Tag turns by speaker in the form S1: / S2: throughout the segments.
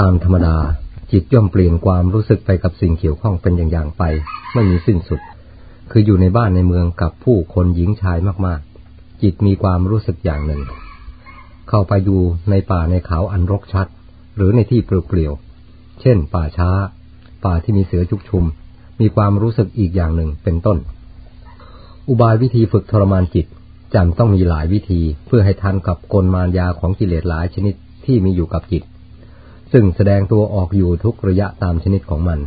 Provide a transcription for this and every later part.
S1: ตามธรรมดา จิตย่อมเปลี่ยนความรู้สึกไปกับสิ่งเกี่ยวข้องเป็นอย่างๆไป ไม่มีสิ้นสุด คืออยู่ในบ้านในเมืองกับผู้คนหญิงชายมากๆ จิตมีความรู้สึกอย่างหนึ่ง เข้าไปดูในป่าในเขาอันรกชัด หรือในที่เปลี่ยวๆเช่น ป่าช้า ป่าที่มีเสือชุกชุม มีความรู้สึกอีกอย่างหนึ่งเป็นต้น อุบายวิธีฝึกทรมานจิตจำต้องมีหลายวิธีเพื่อให้ทันกับกลมารยาของกิเลสหลายชนิดที่มีอยู่กับจิต ซึ่งแสดงตัวออกอยู่ทุกระยะตามชนิดของมัน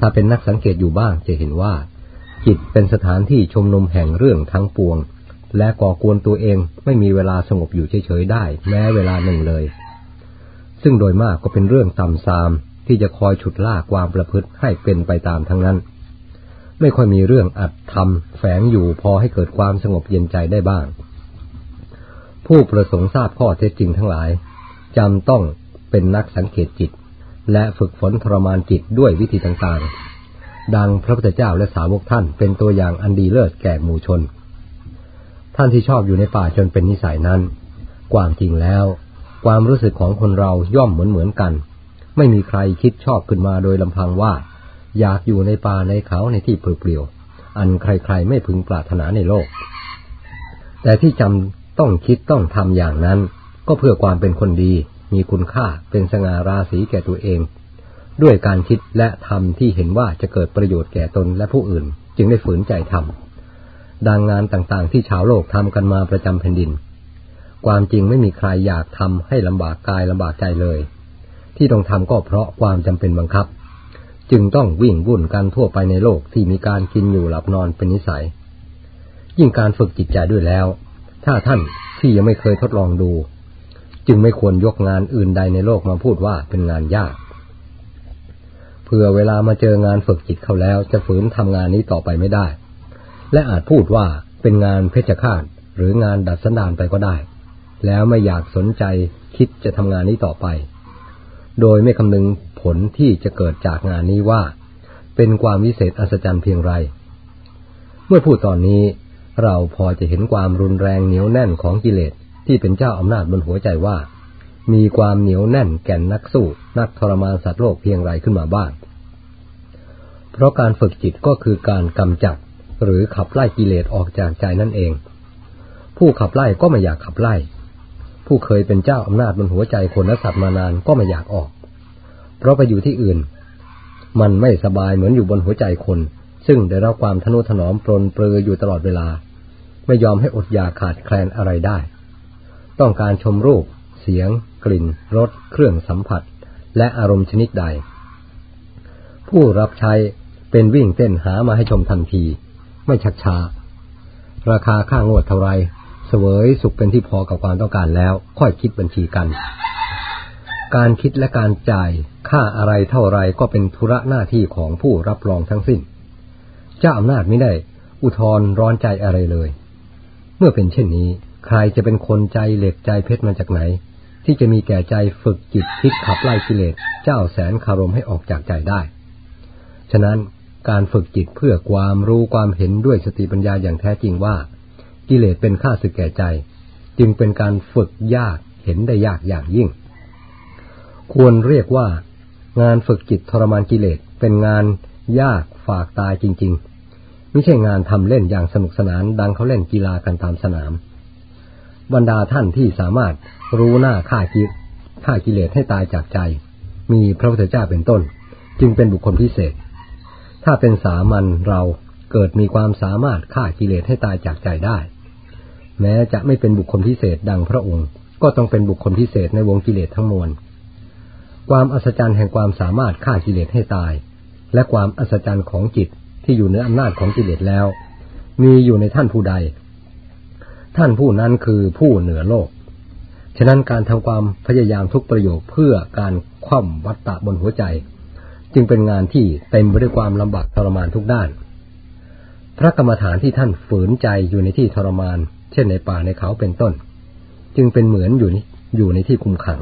S1: ถ้าเป็นนักสังเกตอยู่บ้างจะเห็นว่า จิตเป็นสถานที่ชมนุมแห่งเรื่องทั้งปวง และก่อกวนตัวเองไม่มีเวลาสงบอยู่เฉยๆได้ แม้เวลาหนึ่งเลย ซึ่งโดยมากก็เป็นเรื่องต่ำซามที่จะคอยฉุดล่าความประพฤติให้เป็นไปตามทั้งนั้น ไม่ค่อยมีเรื่องอัดทำแฝงอยู่พอให้เกิดความสงบเย็นใจได้บ้าง ผู้ประสงค์ทราบข้อเท็จจริงทั้งหลายจำต้อง เป็นนักสังเกตจิต และฝึกฝนทรมานจิตด้วยวิธีต่างๆ ดังพระพุทธเจ้าและสาวกท่านเป็นตัวอย่างอันดีเลิศแก่หมู่ชน ท่านที่ชอบอยู่ในป่าจนเป็นนิสัยนั้น ความจริงแล้ว ความรู้สึกของคนเราย่อมเหมือนเหมือนกัน ไม่มีใครคิดชอบขึ้นมาโดยลำพังว่า อยากอยู่ในป่าในเขาในที่เปลี่ยวๆอันใครๆไม่พึงปรารถนาในโลก แต่ที่จำต้องคิดต้องทำอย่างนั้นก็เพื่อความเป็นคนดี มีคุณค่าเป็นสง่าราศีแก่ตัวเอง ด้วยการคิดและทำที่เห็นว่าจะเกิดประโยชน์แก่ตนและผู้อื่น จึงได้ฝืนใจทำดังงานต่างๆ ที่ชาวโลกทำกันมาประจำแผ่นดิน ความจริงไม่มีใครอยากทำให้ลำบากกายลำบากใจเลย ที่ต้องทำก็เพราะความจำเป็นบังคับ จึงต้องวิ่งวุ่นกันทั่วไปในโลกที่มีการกินอยู่หลับนอนเป็นนิสัย ยิ่งการฝึกจิตใจด้วยแล้ว ถ้าท่านที่ยังไม่เคยทดลองดู จึงไม่ควรยกงานอื่นใดในโลกมาพูดว่าเป็นงานยากเพื่อเวลามาเจองานฝึกจิตเขาแล้ว จะฝืนทำงานนี้ต่อไปไม่ได้ และอาจพูดว่าเป็นงานเพชฌฆาตหรืองานดัดสันดานไปก็ได้ แล้วไม่อยากสนใจคิดจะทำงานนี้ต่อไป โดยไม่คำนึงผลที่จะเกิดจากงานนี้ว่า เป็นความวิเศษอัศจรรย์เพียงไร เมื่อพูดตอนนี้เราพอจะเห็นความรุนแรงเหนียวแน่นของกิเลส ที่เป็นเจ้าอำนาจบนหัวใจว่า มีความเหนียวแน่นแก่นนักสู้ นักทรมานสัตว์โลกเพียงไรขึ้นมาบ้าง เพราะการฝึกจิตก็คือการกำจัดหรือขับไล่กิเลสออกจากใจนั่นเอง ผู้ขับไล่ก็ไม่อยากขับไล่ ผู้เคยเป็นเจ้าอำนาจบนหัวใจคนและสัตว์มานานก็ไม่อยากออก เพราะไปอยู่ที่อื่น มันไม่สบายเหมือนอยู่บนหัวใจคน ซึ่งได้รับความทนุถนอมปรนเปลืออยู่ตลอดเวลา ไม่ยอมให้อดอยากขาดแคลนอะไรได้ ต้องการชมรูป เสียง กลิ่น รส เครื่องสัมผัส และอารมณ์ชนิดใด ผู้รับใช้เป็นวิ่งเต้นหามาให้ชมทันที ไม่ชักช้า ราคาค่างวดเท่าไรเสวยสุขเป็นที่พอกับความต้องการแล้ว ค่อยคิดบัญชีกัน การคิดและการจ่ายค่าอะไรเท่าไรก็เป็นธุระหน้าที่ของผู้รับรองทั้งสิ้น เจ้าอำนาจไม่ได้ อุทธรร้อนใจอะไรเลย เมื่อเป็นเช่นนี้ ใครจะเป็นคนใจเหล็กใจเพชรมาจากไหน ที่จะมีแก่ใจฝึกจิตคิดขับไล่กิเลสเจ้าแสนคารมให้ออกจากใจได้ ฉะนั้นการฝึกจิตเพื่อความรู้ความเห็นด้วยสติปัญญาอย่างแท้จริงว่า กิเลสเป็นข้าศึกแก่ใจ จึงเป็นการฝึกยากเห็นได้ยากอย่างยิ่ง ควรเรียกว่า งานฝึกจิตทรมานกิเลสเป็นงานยากฝากตายจริง ๆ ไม่ใช่งานทำเล่นอย่างสนุกสนานดังเขาเล่นกีฬากันตามสนาม บรรดาท่านที่สามารถรู้หน้าฆ่ากิฆ่ากิเลสให้ตายจากใจ มีพระพุทธเจ้าเป็นต้น จึงเป็นบุคคลพิเศษ ถ้าเป็นสามัญเราเกิดมีความสามารถฆ่ากิเลสให้ตายจากใจได้ แม้จะไม่เป็นบุคคลพิเศษดังพระองค์ ก็ต้องเป็นบุคคลพิเศษในวงกิเลสทั้งมวลความอัศจรรย์แห่งความสามารถฆ่ากิเลสให้ตาย และความอัศจรรย์ของจิตที่อยู่เหนืออำนาจของกิเลสแล้ว มีอยู่ในท่านผู้ใด ท่านผู้นั้นคือผู้เหนือโลก ฉะนั้นการทำความพยายามทุกประโยคเพื่อการคว่ำวัตตะบนหัวใจ จึงเป็นงานที่เต็มไปด้วยความลำบากทรมานทุกด้าน พระกรรมฐานที่ท่านฝืนใจอยู่ในที่ทรมาน เช่นในป่าในเขาเป็นต้น จึงเป็นเหมือนอยู่อยู่ในที่คุมขัง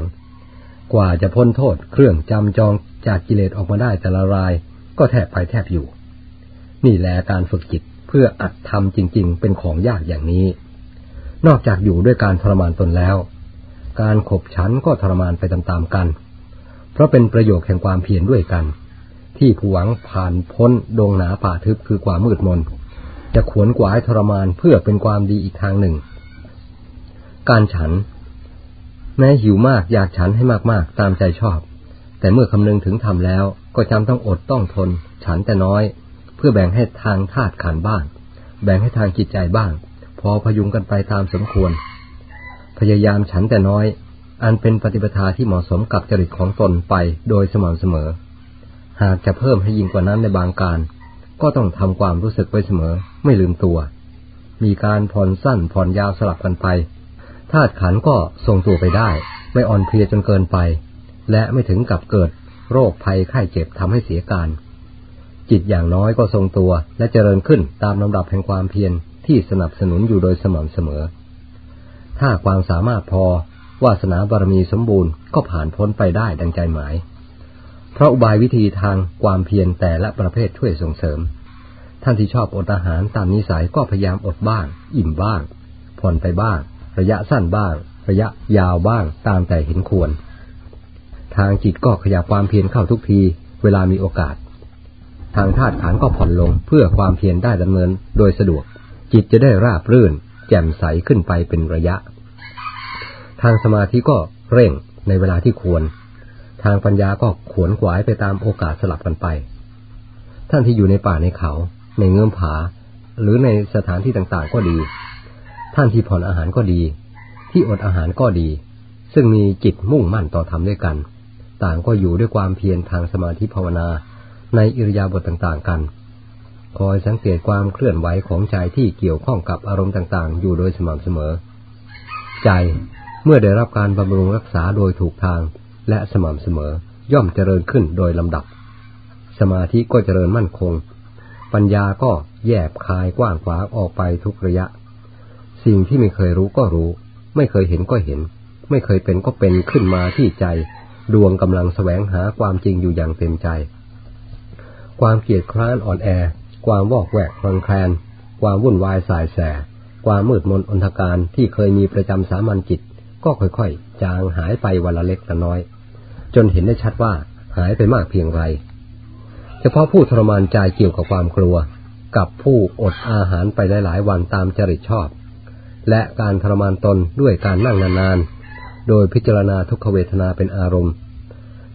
S1: กว่าจะพ้นโทษเครื่องจำจองจากกิเลสออกมาได้แต่ละราย ก็แทบไปแทบอยู่ นี่แหละการฝึกจิตเพื่ออัดทำจริง ๆ เป็นของยากอย่างนี้ นอกจากอยู่ด้วยการทรมานตนแล้ว การขบฉันก็ทรมานไปตามๆกัน เพราะเป็นประโยชน์แห่งความเพียรด้วยกัน ที่ผู้หวังผ่านพ้นดงหนาป่าทึบคือความมืดมน จะขวนกวายทรมานเพื่อเป็นความดีอีกทางหนึ่ง การฉัน แม้หิวมากอยากฉันให้มากๆตามใจชอบ แต่เมื่อคำนึงถึงทำแล้วก็จำต้องอดต้องทน ฉันแต่น้อย เพื่อแบ่งให้ทางธาตุขันบ้าง แบ่งให้ทางจิตใจบ้าง อพยุงกันไปตามสมควร พยายามฉันแต่น้อย อันเป็นปฏิปทาที่เหมาะสมกับจริตของตนไปโดยสม่ำเสมอ หากจะเพิ่มให้ยิ่งกว่านั้นในบางการ ก็ต้องทำความรู้สึกไว้เสมอ ไม่ลืมตัว มีการผ่อนสั้นผ่อนยาวสลับกันไปธาตุขันก็ทรงตัวไปได้ ไม่อ่อนเพลียจนเกินไป และไม่ถึงกับเกิดโรคภัยไข้เจ็บทำให้เสียการ จิตอย่างน้อยก็ทรงตัวและเจริญขึ้นตามลำดับแห่งความเพียร ที่สนับสนุนอยู่โดยสม่ำเสมอ ถ้าความสามารถพอวาสนาบารมีสมบูรณ์ก็ผ่านพ้นไปได้ดังใจหมาย เพราะอุบายวิธีทางความเพียรแต่ละประเภทช่วยส่งเสริม ท่านที่ชอบอดอาหารตามนิสัยก็พยายามอดบ้าง อิ่มบ้าง ผ่อนไปบ้าง ระยะสั้นบ้าง ระยะยาวบ้างตามแต่เห็นควร ทางจิตก็ขยับความเพียรเข้าทุกที เวลามีโอกาส ทางธาตุขันก็ผ่อนลงเพื่อความเพียรได้ดำเนินโดยสะดวก จิตจะได้ราบรื่น แจ่มใสขึ้นไปเป็นระยะ ทางสมาธิก็เร่งในเวลาที่ควร ทางปัญญาก็ขวนขวายไปตามโอกาสสลับกันไป ท่านที่อยู่ในป่าในเขา ในเงื่อมผา หรือในสถานที่ต่างๆก็ดี ท่านที่ผ่อนอาหารก็ดี ที่อดอาหารก็ดี ซึ่งมีจิตมุ่งมั่นต่อธรรมด้วยกัน ต่างก็อยู่ด้วยความเพียรทางสมาธิภาวนา ในอิริยาบถต่างๆกัน คอยสังเกตความเคลื่อนไหวของใจที่เกี่ยวข้องกับอารมณ์ต่าง ๆ อยู่โดยสม่ำเสมอ ใจเมื่อได้รับการบำรุงรักษาโดยถูกทางและสม่ำเสมอย่อมเจริญขึ้นโดยลำดับ สมาธิก็เจริญมั่นคง ปัญญาก็แยบคายกว้างขวางออกไปทุกระยะ สิ่งที่ไม่เคยรู้ก็รู้ ไม่เคยเห็นก็เห็น ไม่เคยเป็นก็เป็นขึ้นมาที่ใจ ดวงกำลังแสวงหาความจริงอยู่อย่างเต็มใจ ความเกียดคร้านอ่อนแอ ความวอกแวกคลงแคลน ความวุ่นวายสายแส ความมืดมนอนทการที่เคยมีประจำสามัญจิต ก็ค่อยๆ จางหายไปวันละเล็กละน้อย จนเห็นได้ชัดว่าหายไปมากเพียงไร เฉพาะผู้ทรมานใจเกี่ยวกับความกลัว กับผู้อดอาหารไปหลายๆวันตามจริตชอบ และการทรมานตนด้วยการนั่งนานๆ โดยพิจารณาทุกขเวทนาเป็นอารมณ์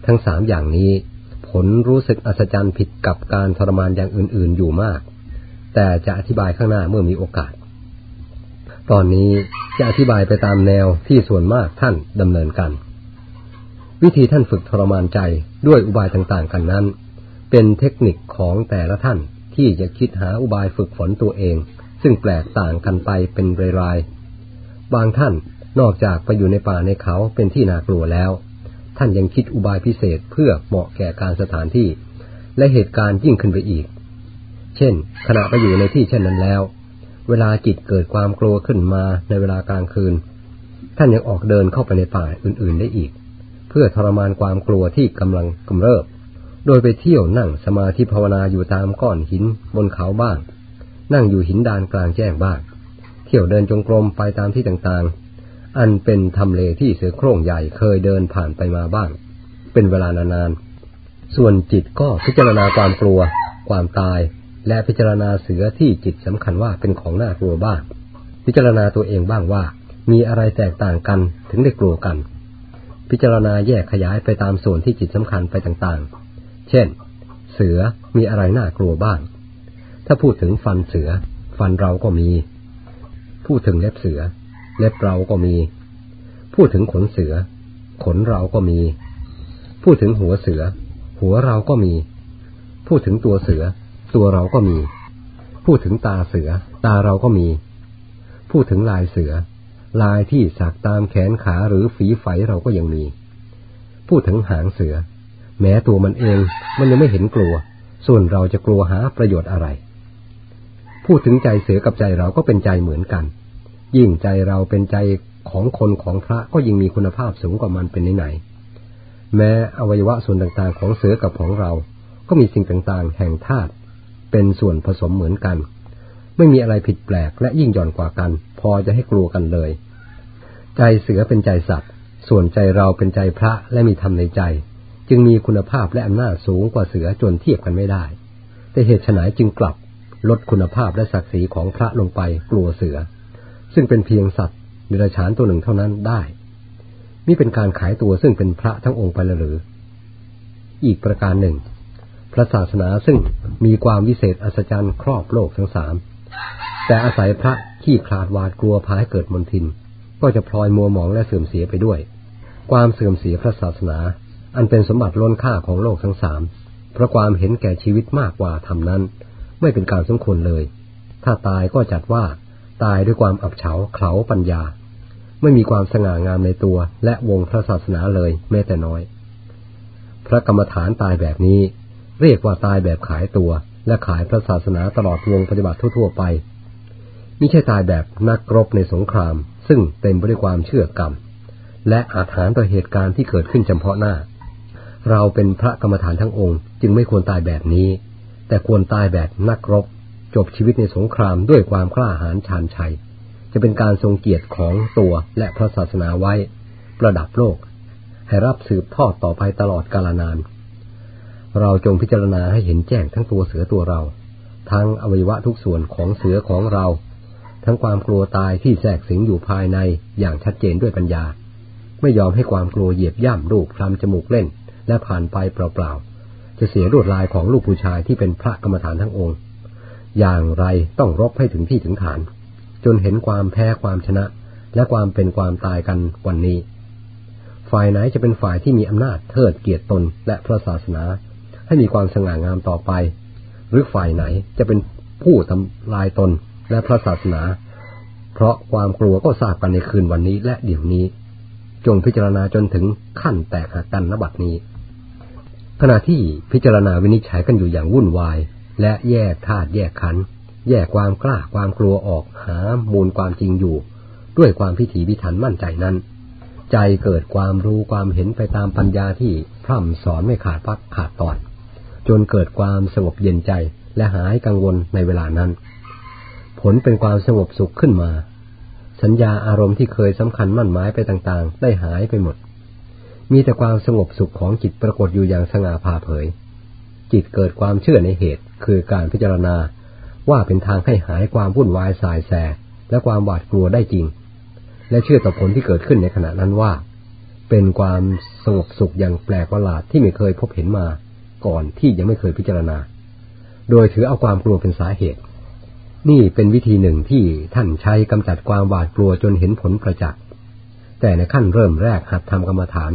S1: ทั้งสามอย่างนี้ ผลรู้สึกอัศจรรย์ผิดกับการทรมานอย่างอื่น ๆ อยู่มาก แต่จะอธิบายข้างหน้าเมื่อมีโอกาส ตอนนี้จะอธิบายไปตามแนวที่ส่วนมากท่านดำเนินกัน วิธีท่านฝึกทรมานใจด้วยอุบายต่าง ๆ กันนั้น เป็นเทคนิคของแต่ละท่านที่จะคิดหาอุบายฝึกฝนตัวเอง ซึ่งแปลกต่างกันไปเป็นรายๆบางท่านนอกจากไปอยู่ในป่าในเขาเป็นที่น่ากลัวแล้ว ท่านยังคิดอุบายพิเศษเพื่อเหมาะแก่การสถานที่ และเหตุการณ์ยิ่งขึ้นไปอีก เช่น ขณะไปอยู่ในที่เช่นนั้นแล้ว เวลาจิตเกิดความกลัวขึ้นมาในเวลากลางคืน ท่านยังออกเดินเข้าไปในป่าอื่น ๆ ได้อีก เพื่อทรมานความกลัวที่กำลังกำเริบ โดยไปเที่ยวนั่งสมาธิภาวนาอยู่ตามก้อนหินบนเขาบ้าง นั่งอยู่หินดานกลางแจ้งบ้าง เที่ยวเดินจงกรมไปตามที่ต่างๆ อันเป็นทำเลที่เสือโคร่งใหญ่เคยเดินผ่านไปมาบ้าง เป็นเวลานานๆ ส่วนจิตก็พิจารณาความกลัว ความตาย และพิจารณาเสือที่จิตสำคัญว่าเป็นของน่ากลัวบ้าง พิจารณาตัวเองบ้างว่า มีอะไรแตกต่างกันถึงได้กลัวกัน พิจารณาแยกขยายไปตามส่วนที่จิตสำคัญไปต่างๆ เช่น เสือมีอะไรน่ากลัวบ้าง ถ้าพูดถึงฟันเสือ ฟันเราก็มี พูดถึงเล็บเสือ เล็บเราก็มี พูดถึงขนเสือ ขนเราก็มี พูดถึงหัวเสือ หัวเราก็มี พูดถึงตัวเสือ ตัวเราก็มี พูดถึงตาเสือ ตาเราก็มี พูดถึงลายเสือ ลายที่สักตามแขนขาหรือฝีไฝเราก็ยังมี พูดถึงหางเสือ แม้ตัวมันเองมันยังไม่เห็นกลัว ส่วนเราจะกลัวหาประโยชน์อะไร พูดถึงใจเสือกับใจเราก็เป็นใจเหมือนกัน ยิ่งใจเราเป็นใจของคนของพระก็ยิ่งมีคุณภาพสูงกว่ามันเป็นไหนแม้อวัยวะส่วนต่างๆ ของเสือกับของเรา ก็มีสิ่งต่างๆ แห่งธาตุเป็นส่วนผสมเหมือนกัน ไม่มีอะไรผิดแปลกและยิ่งหย่อนกว่ากัน พอจะให้กลัวกันเลย ใจเสือเป็นใจสัตว์ ส่วนใจเราเป็นใจพระและมีธรรมในใจจจึงมีคุณภาพและอำนาจสูงกว่าเสือจนเทียบกันไม่ได้ แต่เหตุไฉนจึงกลับลดคุณภาพและศักดิ์ศรีของพระลงไปกลัวเสือ ซึ่งเป็นเพียงสัตว์นิรชานตัวหนึ่งเท่านั้นได้นี่เป็นการขายตัวซึ่งเป็นพระทั้งองค์ไปหรือ อีกประการหนึ่ง พระศาสนาซึ่งมีความวิเศษอัศจรรย์ครอบโลกทั้งสาม แต่อาศัยพระขี้คลาดวาดกลัวพาให้เกิดมนทิน ก็จะพลอยมัวหมองและเสื่อมเสียไปด้วย ความเสื่อมเสียพระศาสนา อันเป็นสมบัติล้นค่าของโลกทั้งสาม เพราะความเห็นแก่ชีวิตมากกว่าทำนั้น ไม่เป็นการสมควรเลย ถ้าตายก็จัดว่า ตายด้วยความอับเฉาเขลาปัญญา ไม่มีความสง่างามในตัว และวงพระศาสนาเลยแม้แต่น้อย พระกรรมฐานตายแบบนี้ เรียกว่าตายแบบขายตัว และขายพระศาสนาตลอดวงปฏิบัติทั่วๆไปไม่ใช่ตายแบบนักรบในสงคราม ซึ่งเต็มไปด้วยความเชื่อกรรม และอาถรรพ์ต่อเหตุการณ์ที่เกิดขึ้นเฉพาะหน้า เราเป็นพระกรรมฐานทั้งองค์ จึงไม่ควรตายแบบนี้ แต่ควรตายแบบนักรบ จบชีวิตในสงครามด้วยความกล้าหาญชาญชัย จะเป็นการทรงเกียรติของตัวและพระศาสนาไว้ ประดับโลก ให้รับสืบทอดต่อไปตลอดกาลนาน เราจงพิจารณาให้เห็นแจ้งทั้งตัวเสือตัวเรา ทั้งอวัยวะทุกส่วนของเสือของเรา ทั้งความกลัวตายที่แทรกสิงอยู่ภายในอย่างชัดเจนด้วยปัญญา ไม่ยอมให้ความกลัวเหยียบย่ำลูกพลำจมูกเล่น และผ่านไปเปล่าๆจะเสียรวดลายของลูกผู้ชายที่เป็นพระกรรมฐานทั้งองค์ อย่างไรต้องรบให้ถึงที่ถึงฐาน จนเห็นความแพ้ความชนะ และความเป็นความตายกันวันนี้ ฝ่ายไหนจะเป็นฝ่ายที่มีอำนาจเทิดเกียรติตนและพระศาสนา ให้มีความสง่างามต่อไป หรือฝ่ายไหนจะเป็นผู้ทำลายตนและพระศาสนา เพราะความกลัวก็ทราบกันในคืนวันนี้และเดี๋ยวนี้ จงพิจารณาจนถึงขั้นแตกหักกันนบัดนี้ ขณะที่พิจารณาวินิจฉัยกันอยู่อย่างวุ่นวาย และแยกธาตุแยกขัน แยกความกล้าความกลัวออกหามูลความจริงอยู่ ด้วยความพิถีพิถันมั่นใจนั้น ใจเกิดความรู้ความเห็นไปตามปัญญาที่พร่ำสอนไม่ขาดพักขาดตอน จนเกิดความสงบเย็นใจและหายกังวลในเวลานั้น ผลเป็นความสงบสุขขึ้นมา สัญญาอารมณ์ที่เคยสำคัญมั่นหมายไปต่างๆ ได้หายไปหมด มีแต่ความสงบสุขของจิตปรากฏอยู่อย่างสง่าผ่าเผย จิตเกิดความเชื่อในเหตุ คือการพิจารณา ว่าเป็นทางให้หายความวุ่นวายสายแส และความหวาดกลัวได้จริง และเชื่อต่อผลที่เกิดขึ้นในขณะนั้นว่า เป็นความสงบสุขอย่างแปลกประหลาดที่ไม่เคยพบเห็นมา ก่อนที่ยังไม่เคยพิจารณา โดยถือเอาความกลัวเป็นสาเหตุ นี่เป็นวิธีหนึ่งที่ท่านใช้กำจัดความหวาดกลัวจนเห็นผลประจักษ์แต่ในขั้นเริ่มแรกหัดทำกรรมฐาน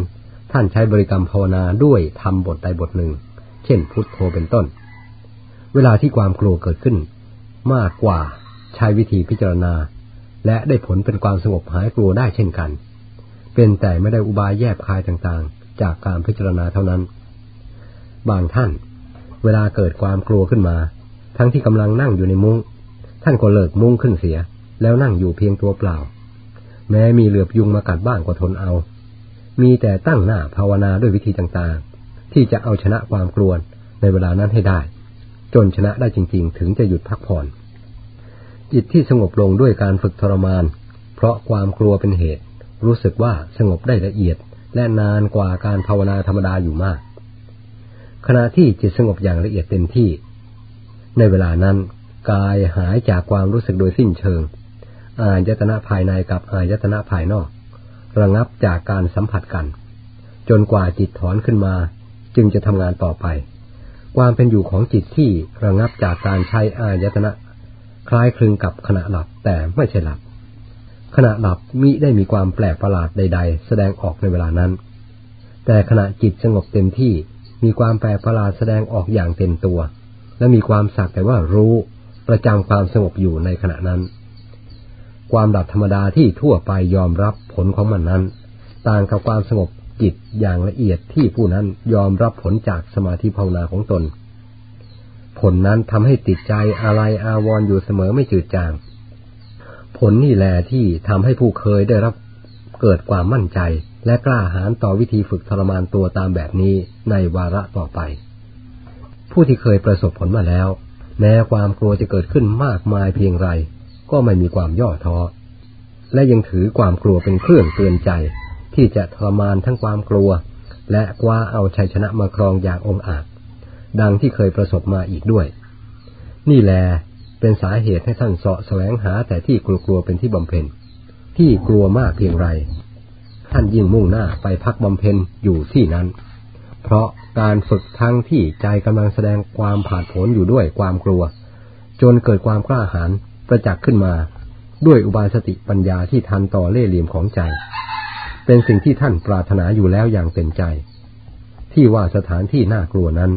S1: ท่านใช้บริกรรมภาวนาด้วยทำบทใดบทหนึ่ง เช่นพุทโธเป็นต้น เวลาที่ความกลัวเกิดขึ้น มากกว่าใช้วิธีพิจารณา และได้ผลเป็นความสงบหายกลัวได้เช่นกัน เป็นแต่ไม่ได้อุบายแยบคายต่างๆ จากการพิจารณาเท่านั้น บางท่าน เวลาเกิดความกลัวขึ้นมา ทั้งที่กำลังนั่งอยู่ในมุง้ง ท่านก็เลิกมุ้งขึ้นเสีย แล้วนั่งอยู่เพียงตัวเปล่า แม้มีเหลือบยุงมากัดบ้างก็ทนเอา มีแต่ตั้งหน้าภาวนาด้วยวิธีต่างๆ ที่จะเอาชนะความกลัวในเวลานั้นให้ได้ จนชนะได้จริง ๆ ถึงจะหยุดพักผ่อน จิตที่สงบลงด้วยการฝึกทรมาน เพราะความกลัวเป็นเหตุ รู้สึกว่าสงบได้ละเอียดและนานกว่าการภาวนาธรรมดาอยู่มาก ขณะที่จิตสงบอย่างละเอียดเต็มที่ ในเวลานั้น กายหายจากความรู้สึกโดยสิ้นเชิง อายตนะภายในกับอายตนะภายนอก ระงับจากการสัมผัสกัน จนกว่าจิตถอนขึ้นมา จึงจะทำงานต่อไป ความเป็นอยู่ของจิตที่ระงับจากการใช้อายตนะ คล้ายคลึงกับขณะหลับแต่ไม่ใช่หลับ ขณะหลับมิได้มีความแปลกประหลาดใด ๆ แสดงออกในเวลานั้น แต่ขณะจิตสงบเต็มที่มีความแปลกประหลาดแสดงออกอย่างเต็มตัว และมีความสักแต่ว่ารู้ประจำความสงบอยู่ในขณะนั้น ความหลับธรรมดาที่ทั่วไปยอมรับผลของมันนั้น ต่างกับความสงบ จิตอย่างละเอียดที่ผู้นั้นยอมรับผลจากสมาธิภาวนาของตน ผลนั้นทำให้ติดใจอะไรอาวรออยู่เสมอไม่จืดจาง ผลนี่แหละที่ทำให้ผู้เคยได้รับเกิดความมั่นใจ และกล้าหาญต่อวิธีฝึกทรมานตัวตามแบบนี้ในวาระต่อไป ผู้ที่เคยประสบผลมาแล้ว แม้ความกลัวจะเกิดขึ้นมากมายเพียงไร ก็ไม่มีความย่อท้อและยังถือความกลัวเป็นเครื่องเตือนใจ ที่จะทรมานทั้งความกลัว และคว้าเอาชัยชนะมาครองอย่างองอาจ ดังที่เคยประสบมาอีกด้วย นี่แลเป็นสาเหตุให้ท่านเสาะแสวงหาแต่ที่กลัวๆเป็นที่บำเพ็ญ ที่กลัวมากเพียงไร ท่านยิ่งมุ่งหน้าไปพักบำเพ็ญอยู่ที่นั้น เพราะการฝึกทั้งที่ใจกำลังแสดงความผาดผนอยู่ด้วยความกลัว จนเกิดความกล้าหาญประจักษ์ขึ้นมา ด้วยอุบายสติปัญญาที่ทันต่อเล่ห์เหลี่ยมของใจ เป็นสิ่งที่ท่านปรารถนาอยู่แล้วอย่างเต็มใจ ที่ว่าสถานที่น่ากลัวนั้น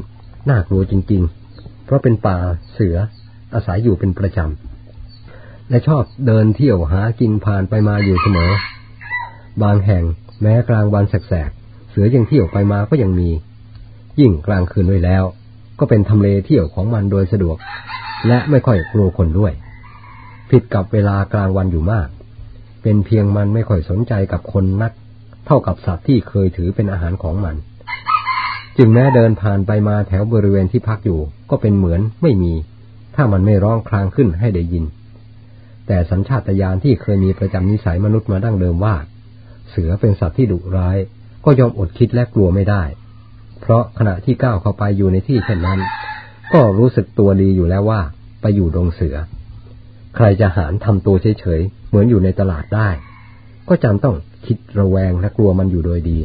S1: น่ากลัวจริง ๆ เพราะเป็นป่าเสือ อาศัยอยู่เป็นประจำ และชอบเดินเที่ยวหากินผ่านไปมาอยู่เสมอ บางแห่งแม้กลางวันแสกๆเสือยังเที่ยวไปมาก็ยังมี ยิ่งกลางคืนด้วยแล้ว ก็เป็นทำเลเที่ยวของมันโดยสะดวก และไม่ค่อยกลัวคนด้วย ผิดกับเวลากลางวันอยู่มาก เป็นเพียงมันไม่ค่อยสนใจกับคนนัก เท่ากับสัตว์ที่เคยถือเป็นอาหารของมัน จึงแม้เดินผ่านไปมาแถวบริเวณที่พักอยู่ ก็เป็นเหมือนไม่มี ถ้ามันไม่ร้องครางขึ้นให้ได้ยิน แต่สัญชาตญาณที่เคยมีประจำนิสัยมนุษย์มาดั้งเดิมว่า เสือเป็นสัตว์ที่ดุร้าย ก็ยอมอดคิดและกลัวไม่ได้ เพราะขณะที่ก้าวเข้าไปอยู่ในที่เช่นนั้น ก็รู้สึกตัวดีอยู่แล้วว่าไปอยู่ดงเสือ ใครจะหารทำตัวเฉยๆเหมือนอยู่ในตลาดได้ ก็จำต้อง คิดระแวงและกลัวมันอยู่โดยดี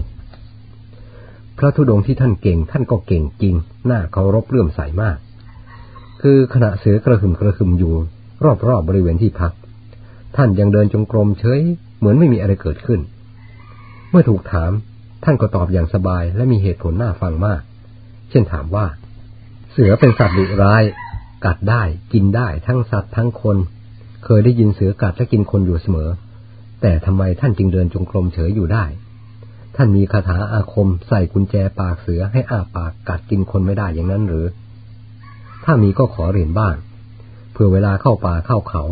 S1: พระธุดงที่ท่านเก่งท่านก็เก่งจริง หน่าเคารพเลื่อมใสมาก คือขณะเสือกระหึ่มกระหึ่มอยู่ รอบๆบบริเวณที่พัก ท่านยังเดินจงกรมเฉยเหมือนไม่มีอะไรเกิดขึ้น เมื่อถูกถาม ท่านก็ตอบอย่างสบายและมีเหตุผลน่าฟังมาก เช่นถามว่า เสือเป็นสัตว์ดุร้าย กัดได้กินได้ทั้งสัตว์ทั้งคน เคยได้ยินเสือกัดและกินคนอยู่เสมอ แต่ทำไมท่านจึงเดินจงกรมเฉยอยู่ได้ ท่านมีคาถาอาคมใส่กุญแจปากเสือให้อ้าปากกัดกินคนไม่ได้อย่างนั้นหรือ ถ้ามีก็ขอเรียนบ้างเพื่อเวลาเข้าป่าเข้าเขา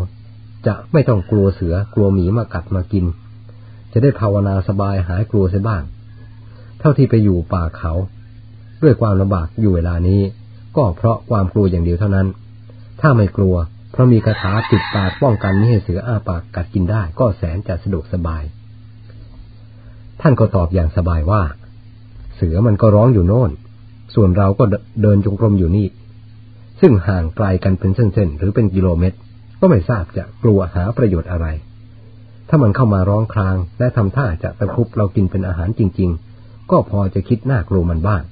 S1: จะไม่ต้องกลัวเสือกลัวหมีมากัดมากิน จะได้ภาวนาสบายหายกลัวเสียบ้าง เท่าที่ไปอยู่ป่าเขา ด้วยความลำบากอยู่เวลานี้ ก็เพราะความกลัวอย่างเดียวเท่านั้น ถ้าไม่กลัว เพราะมีคาถาปิดปากป้องกันไม่ให้เสืออาปากกัดกินได้ก็แสนจะสะดวกสบาย ท่านก็ตอบอย่างสบายว่า เสือมันก็ร้องอยู่โน่น ส่วนเราก็เดินจงกรมอยู่นี่ ซึ่งห่างไกลกันเป็นเส้นๆหรือเป็นกิโลเมตร ก็ไม่ทราบจะกลัวหาประโยชน์อะไร ถ้ามันเข้ามาร้องคราง และทำท่าจะตะครุบเรากินเป็นอาหารจริง ๆ ก็พอจะคิดหน่ากลัวมันบ้าง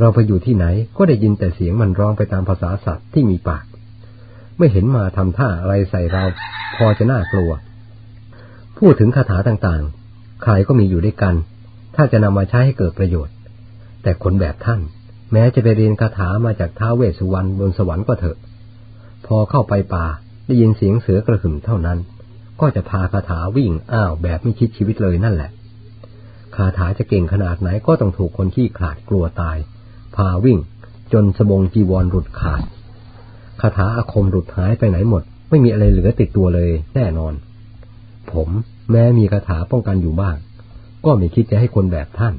S1: เราไปอยู่ที่ไหนก็ได้ยินแต่เสียงมันร้องไปตามภาษาสัตว์ที่มีปาก ไม่เห็นมาทำท่าอะไรใส่เรา พอจะน่ากลัว พูดถึงคาถาต่างๆ ใครก็มีอยู่ด้วยกัน ถ้าจะนำมาใช้ให้เกิดประโยชน์ แต่คนแบบท่าน แม้จะไปเรียนคาถามาจากท้าเวสุวรรณบนสวรรค์ก็เถอะ พอเข้าไปป่าได้ยินเสียงเสือกระหึ่มเท่านั้น ก็จะพาคาถาวิ่งอ้าวแบบไม่คิดชีวิตเลยนั่นแหละคาถาจะเก่งขนาดไหนก็ต้องถูกคนที่ขาดกลัวตาย พาวิ่งจนสบงจีวรหลุดขาด คาถาอาคมหลุดหายไปไหนหมด ไม่มีอะไรเหลือติดตัวเลยแน่นอน ผมแม้มีคาถาป้องกันอยู่บ้าง ก็ไม่คิดจะให้คนแบบท่าน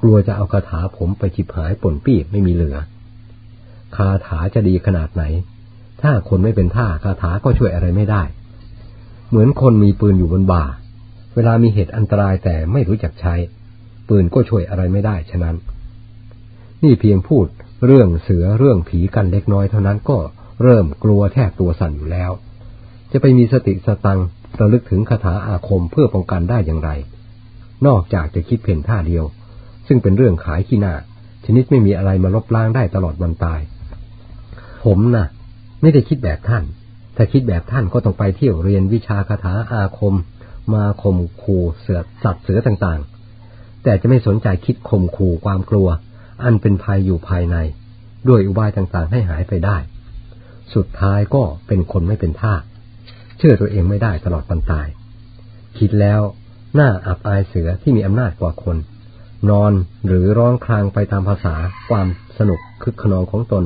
S1: กลัวจะเอาคาถาผมไปจิบหายป่นปี้ไม่มีเหลือ คาถาจะดีขนาดไหน ถ้าคนไม่เป็นท่าคาถาก็ช่วยอะไรไม่ได้ เหมือนคนมีปืนอยู่บนบ่า เวลามีเหตุอันตรายแต่ไม่รู้จักใช้ ปืนก็ช่วยอะไรไม่ได้ฉะนั้น นี่เพียงพูด เรื่องเสือเรื่องผีกันเล็กน้อยเท่านั้นก็เริ่มกลัวแทบตัวสั่นอยู่แล้ว จะไปมีสติสตังระลึกถึงคาถาอาคมเพื่อป้องกันได้อย่างไร นอกจากจะคิดเพียงท่าเดียว ซึ่งเป็นเรื่องขายขี้หน้า ชนิดไม่มีอะไรมาลบล้างได้ตลอดวันตาย ผมนะ่ะ ไม่ได้คิดแบบท่าน ถ้าคิดแบบท่านก็ต้องไปเที่ยวเรียนวิชาคาถาอาคม มาคมคูเสือสัตว์เสือต่างๆ แต่จะไม่สนใจคิดข่มขู่ความกลัว อันเป็นภัยอยู่ภายใน ด้วยอุบายต่างๆให้หายไปได้ สุดท้ายก็เป็นคนไม่เป็นท่า เชื่อตัวเองไม่ได้ตลอดวันตาย คิดแล้วหน้าอับอายเสือที่มีอำนาจกว่าคน นอนหรือร้องครางไปตามภาษาความสนุกคึกขนองของตน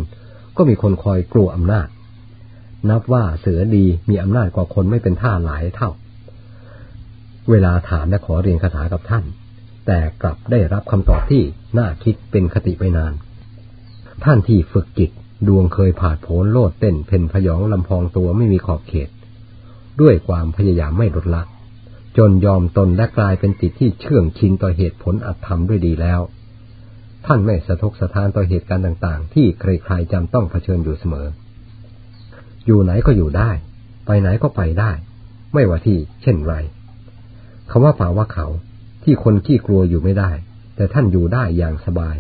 S1: ก็มีคนคอยกลัวอำนาจ นับว่าเสือดีมีอำนาจกว่าคนไม่เป็นท่าหลายเท่า เวลาถามและขอเรียนคาถากับท่าน แต่กลับได้รับคำตอบที่น่าคิดเป็นคติไปนาน ท่านที่ฝึกจิตดวงเคยผ่าโผนโลดเต้นเพนพยองลำพองตัวไม่มีขอบเขต ด้วยความพยายามไม่ลดละจจนยอมตนและกลายเป็นจิตที่เชื่องชินต่อเหตุผลอัตธรรมด้วยดีแล้ว ท่านไม่สะทกสะทานต่อเหตุการณ์ต่างๆ ที่ใครๆจำต้องเผชิญอยู่เสมอ อยู่ไหนก็อยู่ได้ ไปไหนก็ไปได้ ไม่ว่าที่เช่นไรคำว่าป่าว่าเขา ที่คนขี้กลัวอยู่ไม่ได้ แต่ท่านอยู่ได้อย่างสบาย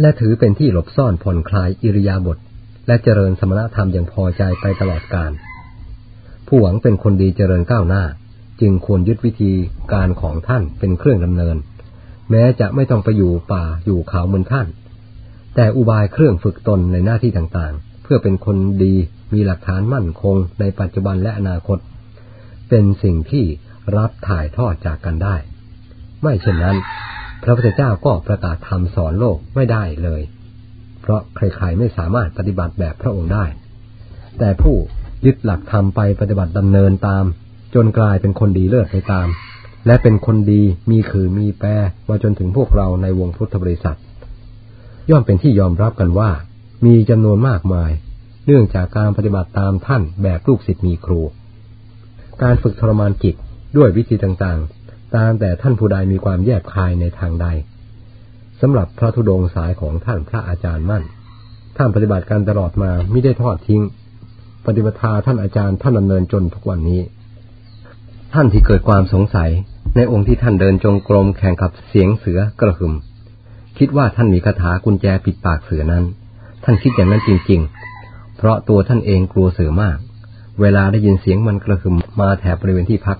S1: และถือเป็นที่หลบซ่อนผ่อนคลายอิริยาบถและเจริญสมณธรรมอย่างพอใจไปตลอดกาลผู้หวังเป็นคนดีเจริญก้าวหน้า จึงควรยึดวิธีการของท่านเป็นเครื่องดำเนิน แม้จะไม่ต้องไปอยู่ป่าอยู่เขาเหมือนท่าน แต่อุบายเครื่องฝึกตนในหน้าที่ต่างๆ เพื่อเป็นคนดีมีหลักฐานมั่นคงในปัจจุบันและอนาคต เป็นสิ่งที่ รับถ่ายทอดจากกันได้ ไม่เช่นนั้น พระพุทธเจ้าก็ประกาศธรรมสอนโลกไม่ได้เลย เพราะใครๆไม่สามารถปฏิบัติแบบพระองค์ได้ แต่ผู้ยึดหลักธรรมไปปฏิบัติดำเนินตาม จนกลายเป็นคนดีเลิศไปตาม และเป็นคนดีมีคือมีแปรมาจนถึงพวกเราในวงพุทธบริษัท ย่อมเป็นที่ยอมรับกันว่า มีจำนวนมากมาย เนื่องจากการปฏิบัติตามท่านแบบลูกศิษย์มีครู การฝึกทรมานจิต ด้วยวิธีต่างๆ ตามแต่ท่านผู้ใดมีความแยบคายในทางใดสำหรับพระธุดงสายของท่านพระอาจารย์มั่น ท่านปฏิบัติการตลอดมาไม่ได้ทอดทิ้ง ปฏิบัติท่านอาจารย์ท่านดำเนินจนทุกวันนี้ ท่านที่เกิดความสงสัยในองค์ที่ท่านเดินจงกรมแข่งกับเสียงเสือกระหึ่มคิดว่าท่านมีคาถากุญแจปิดปากเสือนั้น ท่านคิดอย่างนั้นจริง ๆ เพราะตัวท่านเองกลัวเสือมาก เวลาได้ยินเสียงมันกระหึ่มมาแถบบริเวณที่พัก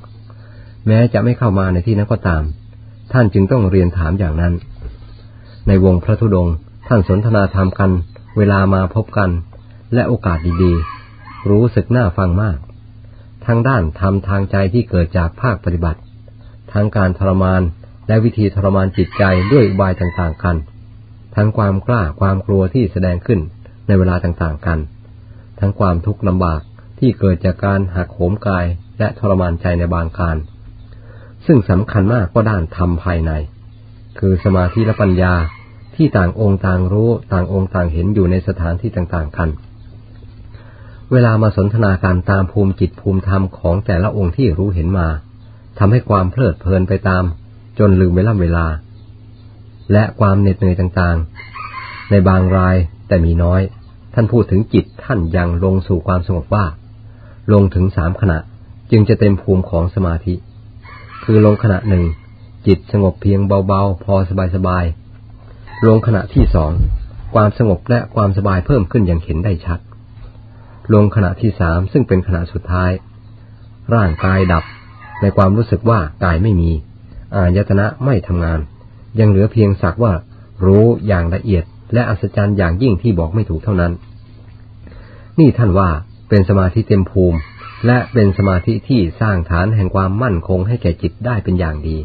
S1: แม้จะไม่เข้ามาในที่นั้นก็ตาม ท่านจึงต้องเรียนถามอย่างนั้น ในวงพระธุดงค์ท่านสนทนาธรรมกัน เวลามาพบกัน และโอกาสดีๆ รู้สึกน่าฟังมาก ทั้งด้านทำทางใจที่เกิดจากภาคปฏิบัติ ทั้งการทรมานและวิธีทรมานจิตใจด้วยอุบายต่างๆกัน ทั้งความกล้าความกลัวที่แสดงขึ้นในเวลาต่างๆกัน ทั้งความทุกข์ลำบากที่เกิดจากการหักโหมกายและทรมานใจในบางการ ซึ่งสำคัญมากก็ด้านธรรมภายใน คือสมาธิและปัญญาที่ต่างองค์ต่างรู้ต่างองค์ต่างเห็นอยู่ในสถานที่ต่างๆกัน เวลามาสนทนาการตามภูมิจิตภูมิธรรมของแต่ละองค์ที่รู้เห็นมาทำให้ความเพลิดเพลินไปตาม จนลืมเวลาเวลา และความเหน็ดเหนื่อยต่างๆ ในบางรายแต่มีน้อย ท่านพูดถึงจิตท่านยังลงสู่ความสงบว่า ลงถึงสามขณะจึงจะเต็มภูมิของสมาธิ คือลงขณะหนึ่ง จิตสงบเพียงเบาๆ พอสบายๆ ลงขณะที่สอง ความสงบและความสบายเพิ่มขึ้นอย่างเห็นได้ชัด ลงขณะที่สามซึ่งเป็นขณะสุดท้าย ร่างกายดับ ในความรู้สึกว่ากายไม่มี อายตนะไม่ทำงาน ยังเหลือเพียงสักว่า รู้อย่างละเอียด และอัศจรรย์อย่างยิ่งที่บอกไม่ถูกเท่านั้น นี่ท่านว่าเป็นสมาธิเต็มภูมิ และเป็นสมาธิที่สร้างฐานแห่งความมั่นคงให้แก่จิตได้เป็นอย่างดี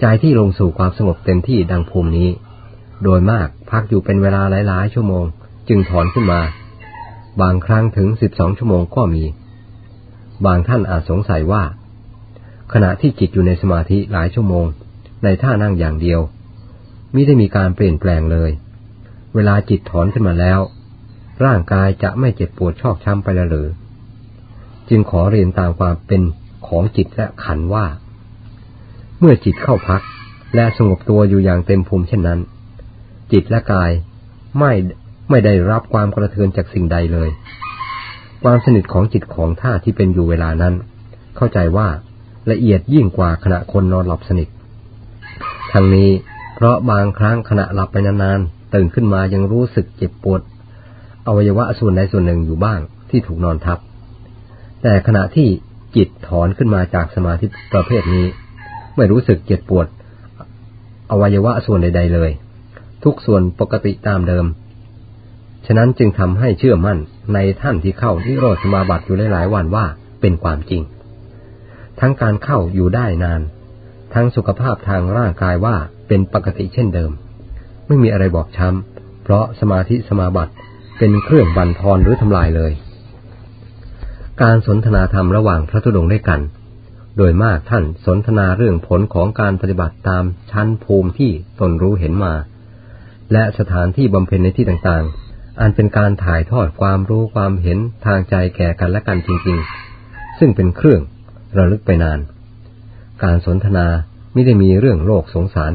S1: ใจที่ลงสู่ความสงบเต็มที่ดังภูมินี้ โดยมากพักอยู่เป็นเวลาหลายๆ ชั่วโมง จึงถอนขึ้นมา บางครั้งถึงสิบสองชั่วโมงก็มี บางท่านอาจสงสัยว่า ขณะที่จิตอยู่ในสมาธิหลายชั่วโมง ในท่านั่งอย่างเดียวมิได้มีการเปลี่ยนแปลงเลย เวลาจิตถอนขึ้นมาแล้ว ร่างกายจะไม่เจ็บปวดชอกช้ำไปลหรือ จึงขอเรียนตามความเป็นของจิตและขันว่า เมื่อจิตเข้าพักและสงบตัวอยู่อย่างเต็มภูมิเช่นนั้น จิตและกายไม่ไม่ได้รับความกระเทือนจากสิ่งใดเลย ความสนิทของจิตของท่าที่เป็นอยู่เวลานั้น เข้าใจว่าละเอียดยิ่งกว่าขณะคนนอนหลับสนิททั้งนี้เพราะบางครั้งขณะหลับไปนานๆตื่นขึ้นมายังรู้สึกเจ็บปวดอวัยวะส่วนใดส่วนหนึ่งอยู่บ้างที่ถูกนอนทับ แต่ขณะที่จิตถอนขึ้นมาจากสมาธิประเภทนี้ ไม่รู้สึกเจ็บปวด อวัยวะส่วนใด ๆ เลย ทุกส่วนปกติตามเดิม ฉะนั้นจึงทำให้เชื่อมั่นในท่านที่เข้านิโรธสมาบัติอยู่หลายๆวันว่าเป็นความจริง ทั้งการเข้าอยู่ได้นาน ทั้งสุขภาพทางร่างกายว่าเป็นปกติเช่นเดิม ไม่มีอะไรบอกช้ำเพราะสมาธิสมาบัติเป็นเครื่องบันทอนหรือทำลายเลย การสนทนาธรรมระหว่างพระธุดงค์ด้วยกัน โดยมากท่านสนทนาเรื่องผลของการปฏิบัติตามชั้นภูมิที่ตนรู้เห็นมา และสถานที่บำเพ็ญในที่ต่างๆ อันเป็นการถ่ายทอดความรู้ความเห็นทางใจแก่กันและกันจริงๆ ซึ่งเป็นเครื่องระลึกไปนาน การสนทนาไม่ได้มีเรื่องโลกสงสาร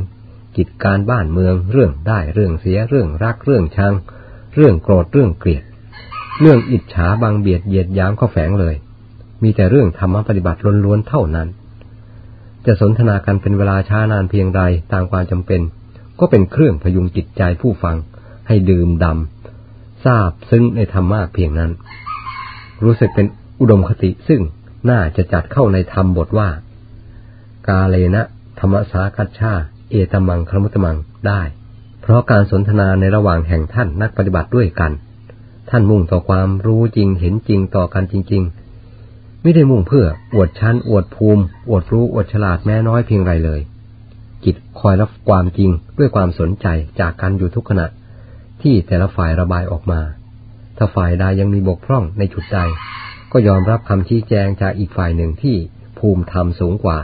S1: กิจการบ้านเมือง เรื่องได้เรื่องเสียเรื่องรักเรื่องชัง เรื่องโกรธเรื่องเกลียด เรื่องอิจฉาบางเบียดเยียดย้ำก็แฝงเลย มีแต่เรื่องธรรมปฏิบัติล้วนๆเท่านั้น จะสนทนากันเป็นเวลาช้านานเพียงใดตามความจำเป็น ก็เป็นเครื่องพยุงจิตใจผู้ฟัง ให้ดื่มดำทราบซึ้งในธรรมะเพียงนั้น รู้สึกเป็นอุดมคติซึ่งน่าจะจัดเข้าในธรรมบทว่า กาเลนะธรรมสาคัชชา เอตมังครมุตมังได้ เพราะการสนทนาในระหว่างแห่งท่านนักปฏิบัติด้วยกัน ท่านมุ่งต่อความรู้จริงเห็นจริงต่อกันจริง ๆ ไม่ได้มุ่งเพื่ออวดชั้น อวดภูมิ อวดรู้อวดฉลาดแม้น้อยเพียงไรเลย จิตคอยรับความจริงด้วยความสนใจจากกันอยู่ทุกขณะ ที่แต่ละฝ่ายระบายออกมา ถ้าฝ่ายใดยังมีบกพร่องในจุดใด ก็ยอมรับคำชี้แจงจากอีกฝ่ายหนึ่งที่ภูมิธรรมสูงกว่า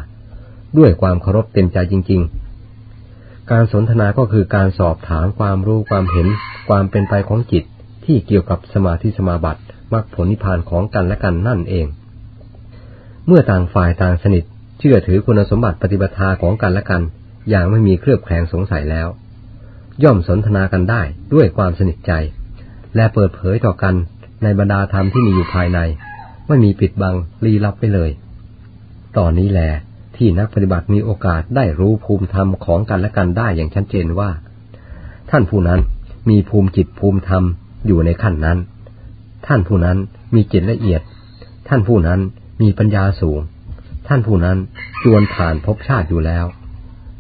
S1: ด้วยความเคารพเต็มใจจริง ๆ การสนทนาก็คือการสอบถามความรู้ความเห็นความเป็นไปของจิต ที่เกี่ยวกับสมาธิสมาบัติมรรคผลนิพพานของกันและกันนั่นเอง เมื่อต่างฝ่ายต่างสนิท เชื่อถือคุณสมบัติปฏิบัติของกันและกัน อย่างไม่มีเครือบแคลงสงสัยแล้ว ย่อมสนทนากันได้ด้วยความสนิทใจ และเปิดเผยต่อกันในบรรดาธรรมที่มีอยู่ภายใน ไม่มีปิดบังลี้ลับไปเลย ตอนนี้แหละที่นักปฏิบัติมีโอกาสได้รู้ภูมิธรรมของกันและกันได้อย่างชัดเจนว่า ท่านผู้นั้นมีภูมิจิตภูมิธรรม อยู่ในขั้นนั้น ท่านผู้นั้นมีจิตละเอียด ท่านผู้นั้นมีปัญญาสูง ท่านผู้นั้นจวนผ่านภพชาติอยู่แล้ว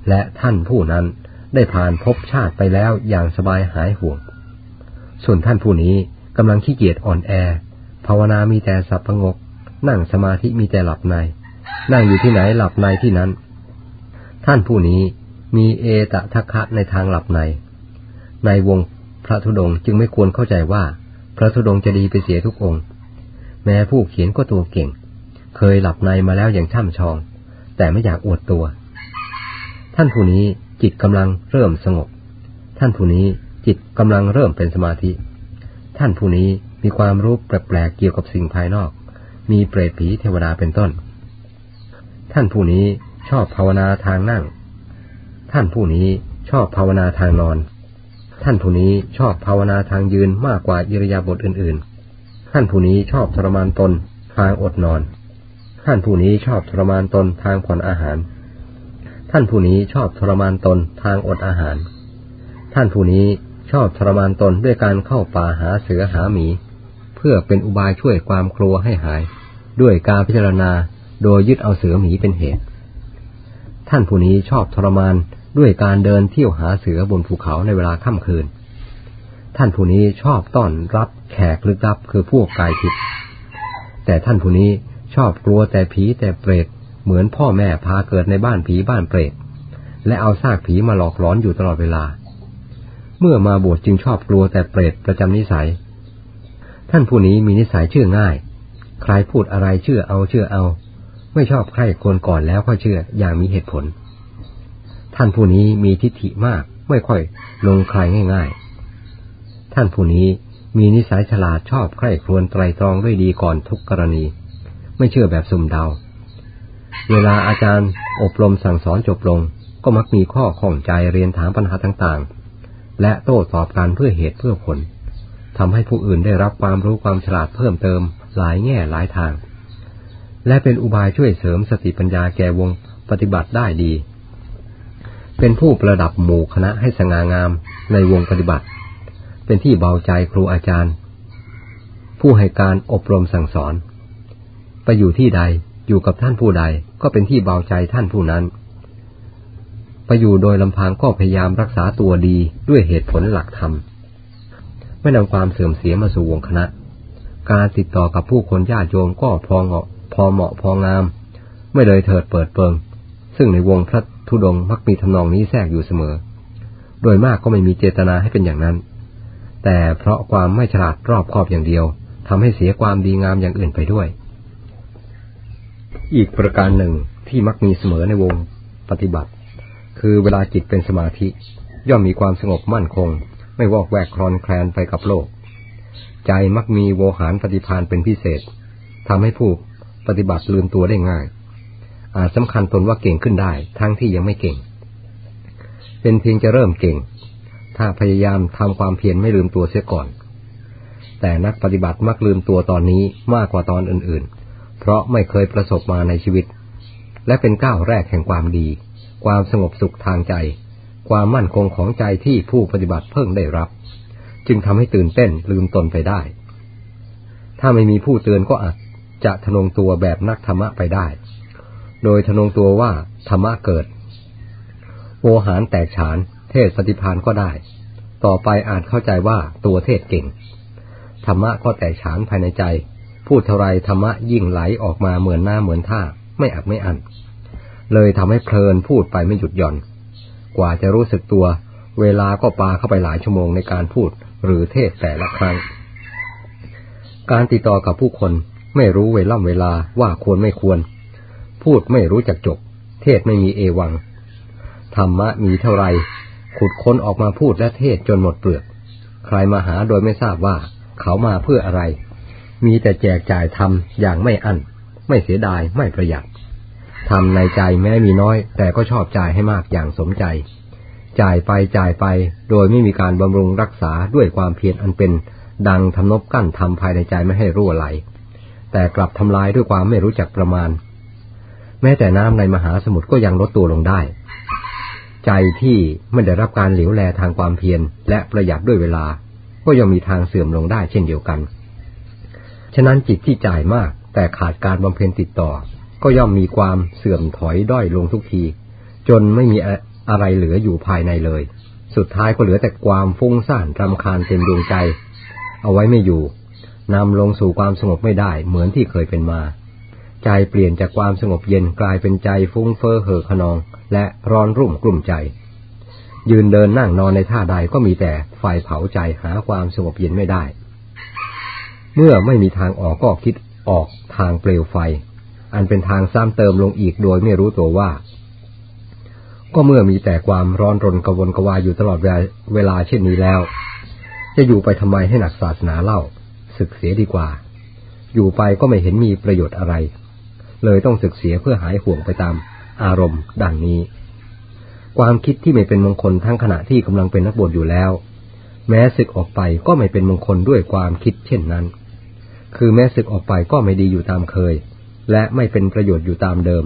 S1: และท่านผู้นั้นได้ผ่านภพชาติไปแล้วอย่างสบายหายห่วง ส่วนท่านผู้นี้กำลังขี้เกียจอ่อนแอ ภาวนามีแต่สับประงก นั่งสมาธิมีแต่หลับใน นั่งอยู่ที่ไหนหลับในที่นั้น ท่านผู้นี้มีเอตทัคคะในทางหลับใน ในวง ระธุดงจึงไม่ควรเข้าใจว่า พระธุดงจะดีไปเสียทุกองค์ แม้ผู้เขียนก็ตัวเก่ง เคยหลับในมาแล้วอย่างช่ำชอง แต่ไม่อยากอวดตัว ท่านผู้นี้จิตกำลังเริ่มสงบ ท่านผู้นี้จิตกำลังเริ่มเป็นสมาธิ ท่านผู้นี้มีความรู้แปลกๆเกี่ยวกับสิ่งภายนอก มีเปรตผีเทวดาเป็นต้น ท่านผู้นี้ชอบภาวนาทางนั่ง ท่านผู้นี้ชอบภาวนาทางนอน ท่านผู้นี้ชอบภาวนาทางยืนมากกว่าอิริยาบถอื่นๆ ท่านผู้นี้ชอบทรมานตนทางอดนอน ท่านผู้นี้ชอบทรมานตนทางผ่อนอาหาร ท่านผู้นี้ชอบทรมานตนทางอดอาหาร ท่านผู้นี้ชอบทรมานตนด้วยการเข้าป่าหาเสือหาหมี เพื่อเป็นอุบายช่วยความครัวให้หาย ด้วยการพิจารณาโดยยึดเอาเสือหมีเป็นเหตุ ท่านผู้นี้ชอบทรมาน ด้วยการเดินเที่ยวหาเสือบนภูเขาในเวลาค่ำคืน ท่านผู้นี้ชอบต้อนรับแขกลึกลับคือพวกกายทิพย์แต่ท่านผู้นี้ชอบกลัวแต่ผีแต่เปรตเหมือนพ่อแม่พาเกิดในบ้านผีบ้านเปรตและเอาซากผีมาหลอกหลอนอยู่ตลอดเวลา เมื่อมาบวชจึงชอบกลัวแต่เปรตประจำนิสัย ท่านผู้นี้มีนิสัยเชื่อง่าย ใครพูดอะไรเชื่อเอาเชื่อเอา ไม่ชอบใครคนก่อนแล้วก็เชื่ออย่างมีเหตุผล ท่านผู้นี้มีทิฏฐิมากไม่ค่อยลงใครง่าย ๆ ท่านผู้นี้มีนิสัยฉลาดชอบใคร่ครวญไตรตรองด้วยดีก่อนทุกกรณี ไม่เชื่อแบบสุ่มเดา เวลาอาจารย์อบรมสั่งสอนจบลง ก็มักมีข้อข้องใจเรียนถามปัญหาต่างๆ และโต้ตอบกันเพื่อเหตุเพื่อผลทำให้ผู้อื่นได้รับความรู้ความฉลาดเพิ่มเติมหลายแง่หลายทาง และเป็นอุบายช่วยเสริมสติปัญญาแก่วงปฏิบัติได้ดี เป็นผู้ประดับหมู่คณะให้สง่างามในวงปฏิบัติ เป็นที่เบาใจครูอาจารย์ ผู้ให้การอบรมสั่งสอน ไปอยู่ที่ใดอยู่กับท่านผู้ใดก็เป็นที่เบาใจท่านผู้นั้น ไปอยู่โดยลำพังก็พยายามรักษาตัวดีด้วยเหตุผลหลักธรรม ไม่นำความเสื่อมเสียมาสู่วงคณะ การติดต่อกับผู้คนญาติโยมก็พอเหมาะพอเหมาะพองาม ไม่เลยเถิดเปิดเปิง ซึ่งในวงพระ ธุดงมักมีทำนองนี้แทรกอยู่เสมอ โดยมากก็ไม่มีเจตนาให้เป็นอย่างนั้น แต่เพราะความไม่ฉลาดรอบคอบอย่างเดียวทำให้เสียความดีงามอย่างอื่นไปด้วย อีกประการหนึ่งที่มักมีเสมอในวงปฏิบัติ คือเวลาจิตเป็นสมาธิ ย่อมมีความสงบมั่นคง ไม่วอกแวกคลอนแคลนไปกับโลก ใจมักมีโวหารปฏิพานเป็นพิเศษทำให้ผู้ปฏิบัติลืมตัวได้ง่าย อาจสำคัญตนว่าเก่งขึ้นได้ ทั้งที่ยังไม่เก่ง เป็นเพียงจะเริ่มเก่ง ถ้าพยายามทำความเพียรไม่ลืมตัวเสียก่อน แต่นักปฏิบัติมักลืมตัวตอนนี้มากกว่าตอนอื่นๆ เพราะไม่เคยประสบมาในชีวิต และเป็นก้าวแรกแห่งความดี ความสงบสุขทางใจ ความมั่นคงของใจที่ผู้ปฏิบัติเพิ่งได้รับ จึงทำให้ตื่นเต้นลืมตนไปได้ ถ้าไม่มีผู้เตือนก็อาจจะทนงตัวแบบนักธรรมะไปได้ โดยทนงตัวว่าธรรมะเกิดโอหารแตกฉาน เทศปฏิพานก็ได้ ต่อไปอาจเข้าใจว่าตัวเทศเก่ง ธรรมะก็แตกฉานภายในใจ พูดเท่าไรธรรมะยิ่งไหลออกมาเหมือนหน้าเหมือนท่า ไม่อักไม่อัน เลยทำให้เพลินพูดไปไม่หยุดหย่อน กว่าจะรู้สึกตัว เวลาก็ปาเข้าไปหลายชั่วโมงในการพูดหรือเทศแต่ละครั้ง การติดต่อกับผู้คนไม่รู้เวล่ำเวลาว่าควรไม่ควร พูดไม่รู้จักจบ เทศไม่มีเอวัง ธรรมะมีเท่าไร ขุดค้นออกมาพูดและเทศจนหมดเปลือก ใครมาหาโดยไม่ทราบว่าเขามาเพื่ออะไร มีแต่แจกจ่ายทำอย่างไม่อั้น ไม่เสียดายไม่ประหยัดทำในใจแม้มีน้อย แต่ก็ชอบจ่ายให้มากอย่างสมใจ จ่ายไปจ่ายไป โดยไม่มีการบำรุงรักษาด้วยความเพียรอันเป็น ดังทำนบกั้นทำภายในใจไม่ให้รั่วไหล แต่กลับทำลายด้วยความไม่รู้จักประมาณ แม้แต่น้ำในมหาสมุทรก็ยังลดตัวลงได้ ใจที่ไม่ได้รับการเหลียวแลทางความเพียรและประหยัดด้วยเวลา ก็ย่อมมีทางเสื่อมลงได้เช่นเดียวกัน ฉะนั้นจิตที่จ่ายมากแต่ขาดการบำเพ็ญติดต่อ ก็ย่อมมีความเสื่อมถอยด้อยลงทุกที จนไม่มีอะไรเหลืออยู่ภายในเลย สุดท้ายก็เหลือแต่ความฟุ้งซ่านรำคาญเต็มดวงใจ เอาไว้ไม่อยู่นำลงสู่ความสงบไม่ได้เหมือนที่เคยเป็นมา ใจเปลี่ยนจากความสงบเย็นกลายเป็นใจฟุ้งเฟ้อเห่อขนอง และร้อนรุ่มกลุ่มใจ ยืนเดินนั่งนอนในท่าใดก็มีแต่ไฟเผาใจหาความสงบเย็นไม่ได้ เมื่อไม่มีทางออกก็คิดออกทางเปลวไฟ อันเป็นทางซ้ำเติมลงอีกโดยไม่รู้ตัวว่า ก็เมื่อมีแต่ความร้อนรนกวนกวายอยู่ตลอดเวลาเช่นนี้แล้ว จะอยู่ไปทำไมให้หนักศาสนาเล่าศึกเสียดีกว่า อยู่ไปก็ไม่เห็นมีประโยชน์อะไร เลยต้องศึกเสียเพื่อหายห่วงไปตามอารมณ์ดังนี้ ความคิดที่ไม่เป็นมงคลทั้งขณะที่กำลังเป็นนักบวชอยู่แล้ว แม้ศึกออกไปก็ไม่เป็นมงคลด้วยความคิดเช่นนั้น คือแม้ศึกออกไปก็ไม่ดีอยู่ตามเคย และไม่เป็นประโยชน์อยู่ตามเดิม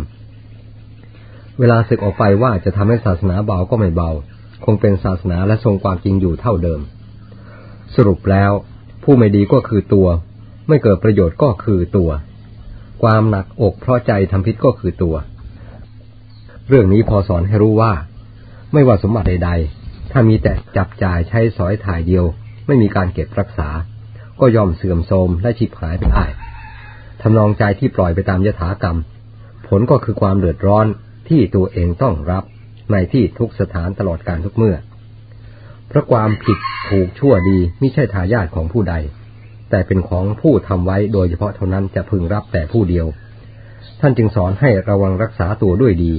S1: เวลาศึกออกไปว่าจะทำให้ศาสนาเบาก็ไม่เบา คงเป็นศาสนาและทรงความจริงอยู่เท่าเดิม สรุปแล้ว ผู้ไม่ดีก็คือตัว ไม่เกิดประโยชน์ก็คือตัว ความหนักอกเพราะใจทำพิษก็คือตัว เรื่องนี้พอสอนให้รู้ว่า ไม่ว่าสมบัติใดๆ ถ้ามีแต่จับจ่ายใช้สอยถ่ายเดียว ไม่มีการเก็บรักษา ก็ยอมเสื่อมโทรมและฉิบหายไปได้ทำนองใจที่ปล่อยไปตามยถากรรม ผลก็คือความเดือดร้อนที่ตัวเองต้องรับในที่ทุกสถานตลอดการทุกเมื่อ เพราะความผิดถูกชั่วดีไม่ใช่ทายาทของผู้ใด แต่เป็นของผู้ทำไว้โดยเฉพาะเท่านั้นจะพึงรับแต่ผู้เดียว ท่านจึงสอนให้ระวังรักษาตัวด้วยดี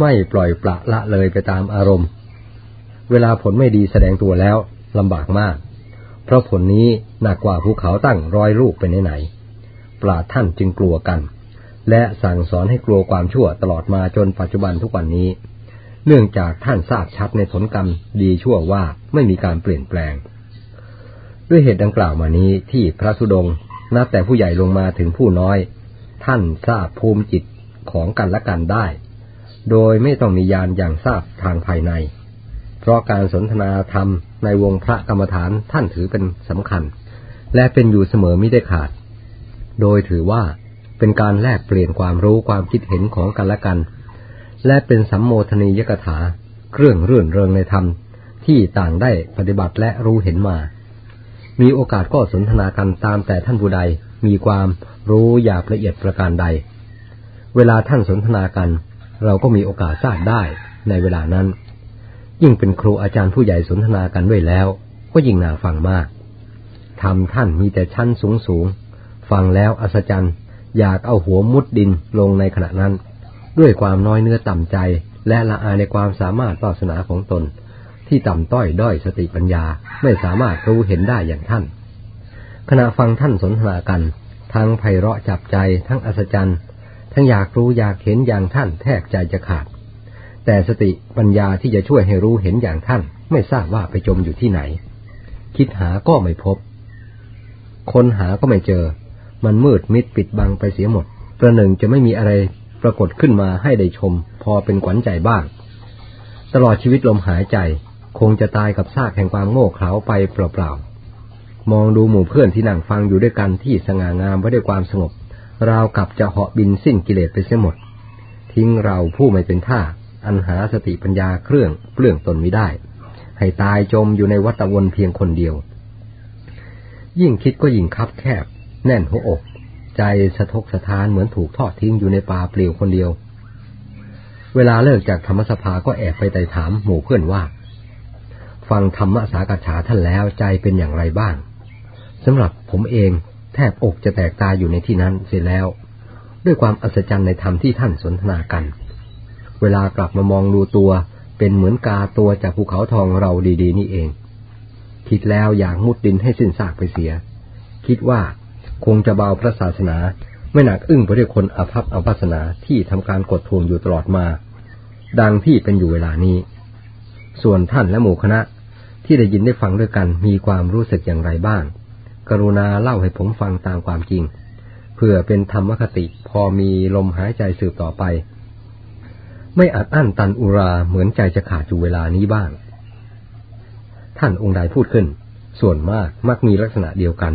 S1: ไม่ปล่อยปละละเลยไปตามอารมณ์ เวลาผลไม่ดีแสดงตัวแล้วลำบากมาก เพราะผลนี้หนักกว่าภูเขาตั้งร้อยลูกไปไหนๆปราท่านจึงกลัวกัน และสั่งสอนให้กลัวความชั่วตลอดมาจนปัจจุบันทุกวันนี้ เนื่องจากท่านทราบชัดในผลกรรมดีชั่วว่าไม่มีการเปลี่ยนแปลง ด้วยเหตุดังกล่าวมานี้ที่พระสุดงนับแต่ผู้ใหญ่ลงมาถึงผู้น้อย ท่านทราบภูมิจิตของกันและกันได้ โดยไม่ต้องมียานอย่างทราบทางภายใน เพราะการสนทนาธรรมในวงพระกรรมฐานท่านถือเป็นสำคัญ และเป็นอยู่เสมอไม่ได้ขาด โดยถือว่าเป็นการแลกเปลี่ยนความรู้ความคิดเห็นของกันและกัน และเป็นสัมโมทนียกถาเครื่องเรื่อนเริงในธรรมที่ต่างได้ปฏิบัติและรู้เห็นมา มีโอกาสก็สนทนากันตามแต่ท่านผู้ใดมีความรู้อยากละเอียดประการใด เวลาท่านสนทนากัน เราก็มีโอกาสทราบได้ในเวลานั้น ยิ่งเป็นครูอาจารย์ผู้ใหญ่สนทนากันด้วยแล้ว ก็ยิ่งน่าฟังมากทำท่านมีแต่ชั้นสูงสูงฟังแล้วอัศจรรย์ อยากเอาหัวมุดดินลงในขณะนั้น ด้วยความน้อยเนื้อต่ำใจและละอายในความสามารถวาสนาของตน ที่ต่ำต้อยด้อยสติปัญญาไม่สามารถรู้เห็นได้อย่างท่าน ขณะฟังท่านสนทนากัน ทั้งไพเราะจับใจทั้งอัศจรรย์ ทั้งอยากรู้อยากเห็นอย่างท่านแทบใจจะขาด แต่สติปัญญาที่จะช่วยให้รู้เห็นอย่างท่าน ไม่ทราบว่าไปจมอยู่ที่ไหน คิดหาก็ไม่พบ คนหาก็ไม่เจอ มันมืดมิดปิดบังไปเสียหมด ประหนึ่งจะไม่มีอะไรปรากฏขึ้นมาให้ได้ชม พอเป็นขวัญใจบ้าง ตลอดชีวิตลมหายใจ คงจะตายกับซากแห่งความโง่เขลาไปเปล่าๆ มองดูหมู่เพื่อนที่นั่งฟังอยู่ด้วยกันที่สง่างามไว้ด้วยความสงบ ราวกับจะเหาะบินสิ้นกิเลสไปเสียหมด ทิ้งเราผู้ไม่เป็นท่า อันหาสติปัญญาเครื่องเปลื่องตนไม่ได้ ให้ตายจมอยู่ในวัฏวนเพียงคนเดียว ยิ่งคิดก็ยิ่งคับแคบ แน่นหัวอก ใจสะทกสะท้านเหมือนถูกทอดทิ้งอยู่ในป่าเปลี่ยวคนเดียว เวลาเลิกจากธรรมสภาก็แอบไปไต่ถามหมู่เพื่อนว่า ฟังธรรมสากฉาท่านแล้วใจเป็นอย่างไรบ้างสำหรับผมเองแทบอกจะแตกตายอยู่ในที่นั้นเสียแล้ว ด้วยความอัศจรรย์ในธรรมที่ท่านสนทนากัน เวลากลับมามองดูตัว เป็นเหมือนกาตัวจากภูเขาทองเราดี ๆ นี่เอง คิดแล้วอยากมุดดินให้สิ้นซากไปเสีย คิดว่าคงจะเบาพระศาสนา ไม่หนักอึ้งไปด้วยคนอภัพอภัสนาที่ทำการกดทวงอยู่ตลอดมา ดังที่เป็นอยู่เวลานี้ ส่วนท่านและหมู่คณะ ที่ได้ยินได้ฟังด้วยกันมีความรู้สึกอย่างไรบ้าง กรุณาเล่าให้ผมฟังตามความจริง เพื่อเป็นธรรมคติพอมีลมหายใจสืบต่อไป ไม่อาจอั้นตันอุราเหมือนใจจะขาดอยู่เวลานี้บ้าง ท่านองค์ใดพูดขึ้น ส่วนมากมักมีลักษณะเดียวกัน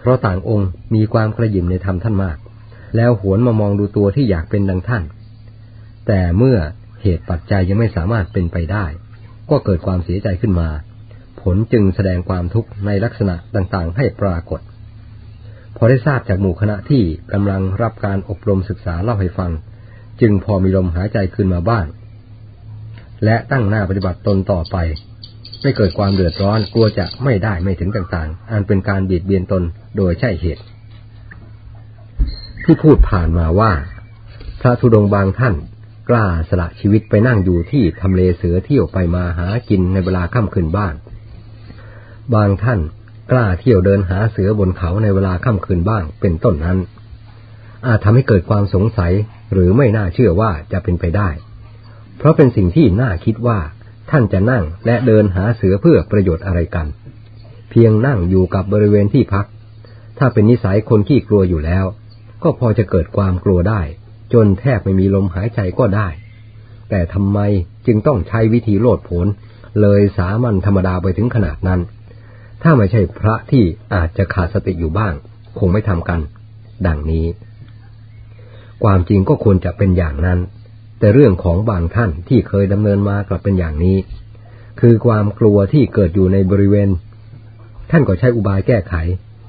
S1: เพราะต่างองค์มีความกระยิมในธรรมท่านมาก แล้วหวนมามองดูตัวที่อยากเป็นดังท่าน แต่เมื่อ เหตุปัจจัยยังไม่สามารถเป็นไปได้ ก็เกิดความเสียใจขึ้นมา ผลจึงแสดงความทุกข์ในลักษณะต่างๆ ให้ปรากฏ พอได้ทราบจากหมู่คณะที่กำลังรับการอบรมศึกษาเล่าให้ฟัง จึงพอมีลมหายใจขึ้นมาบ้าง และตั้งหน้าปฏิบัติตนต่อไป ไม่เกิดความเดือดร้อนกลัวจะไม่ได้ไม่ถึงต่างๆ อันเป็นการเบียดเบียนตนโดยใช่เหตุ ที่พูดผ่านมาว่า พระธุดงบางท่าน กล้าสละชีวิตไปนั่งอยู่ที่ทำเลเสือเที่ยวไปมาหากินในเวลาค่ำคืนบ้าง บางท่านกล้าเที่ยวเดินหาเสือบนเขาในเวลาค่ำคืนบ้าง เป็นต้นนั้น อาจทำให้เกิดความสงสัยหรือไม่น่าเชื่อว่าจะเป็นไปได้ เพราะเป็นสิ่งที่น่าคิดว่าท่านจะนั่งและเดินหาเสือเพื่อประโยชน์อะไรกัน เพียงนั่งอยู่กับบริเวณที่พัก ถ้าเป็นนิสัยคนขี้กลัวอยู่แล้ว ก็พอจะเกิดความกลัวได้ จนแทบไม่มีลมหายใจก็ได้ แต่ทำไมจึงต้องใช้วิธีโลดโผนเลยสามัญธรรมดาไปถึงขนาดนั้น ถ้าไม่ใช่พระที่อาจจะขาดสติอยู่บ้าง คงไม่ทำกัน ดังนี้ ความจริงก็ควรจะเป็นอย่างนั้น แต่เรื่องของบางท่านที่เคยดำเนินมากลับเป็นอย่างนี้ คือความกลัวที่เกิดอยู่ในบริเวณ ท่านก็ใช้อุบายแก้ไข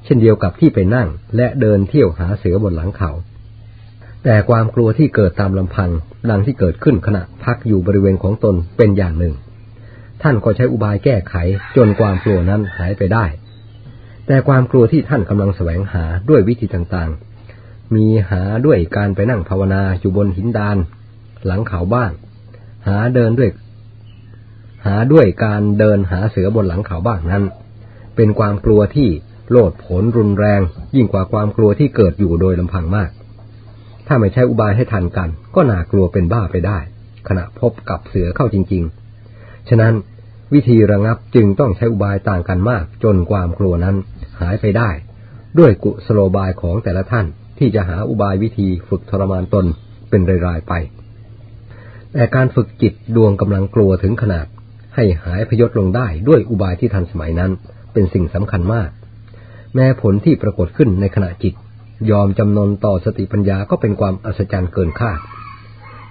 S1: เช่นเดียวกับที่ไปนั่งและเดินเที่ยวหาเสือบนหลังเขา แต่ความกลัวที่เกิดตามลำพัง ดังที่เกิดขึ้นขณะพักอยู่บริเวณของตนเป็นอย่างหนึ่ง ท่านก็ใช้อุบายแก้ไขจนความกลัวนั้นหายไปได้ แต่ความกลัวที่ท่านกำลังแสวงหาด้วยวิธีต่างๆ มีหาด้วยการไปนั่งภาวนาอยู่บนหินดาน หลังเขาบ้างหาเดินด้วย หาด้วยการเดินหาเสือบนหลังเขาบ้างนั้น เป็นความกลัวที่โลดผลรุนแรง ยิ่งกว่าความกลัวที่เกิดอยู่โดยลำพังมาก ถ้าไม่ใช้อุบายให้ทันกัน ก็น่ากลัวเป็นบ้าไปได้ ขณะพบกับเสือเข้าจริง ๆ ฉะนั้นวิธีระงับจึงต้องใช้อุบายต่างกันมาก จนความกลัวนั้นหายไปได้ ด้วยกุสโลบายของแต่ละท่านที่จะหาอุบายวิธีฝึกทรมานตนเป็นรายๆไป แต่การฝึกจิตดวงกำลังกลัวถึงขนาด ให้หายพยศลงได้ด้วยอุบายที่ทันสมัยนั้น เป็นสิ่งสำคัญมาก แม้ผลที่ปรากฏขึ้นในขณะจิต ยอมจำนนต่อสติปัญญาก็เป็นความอัศจรรย์เกินคาด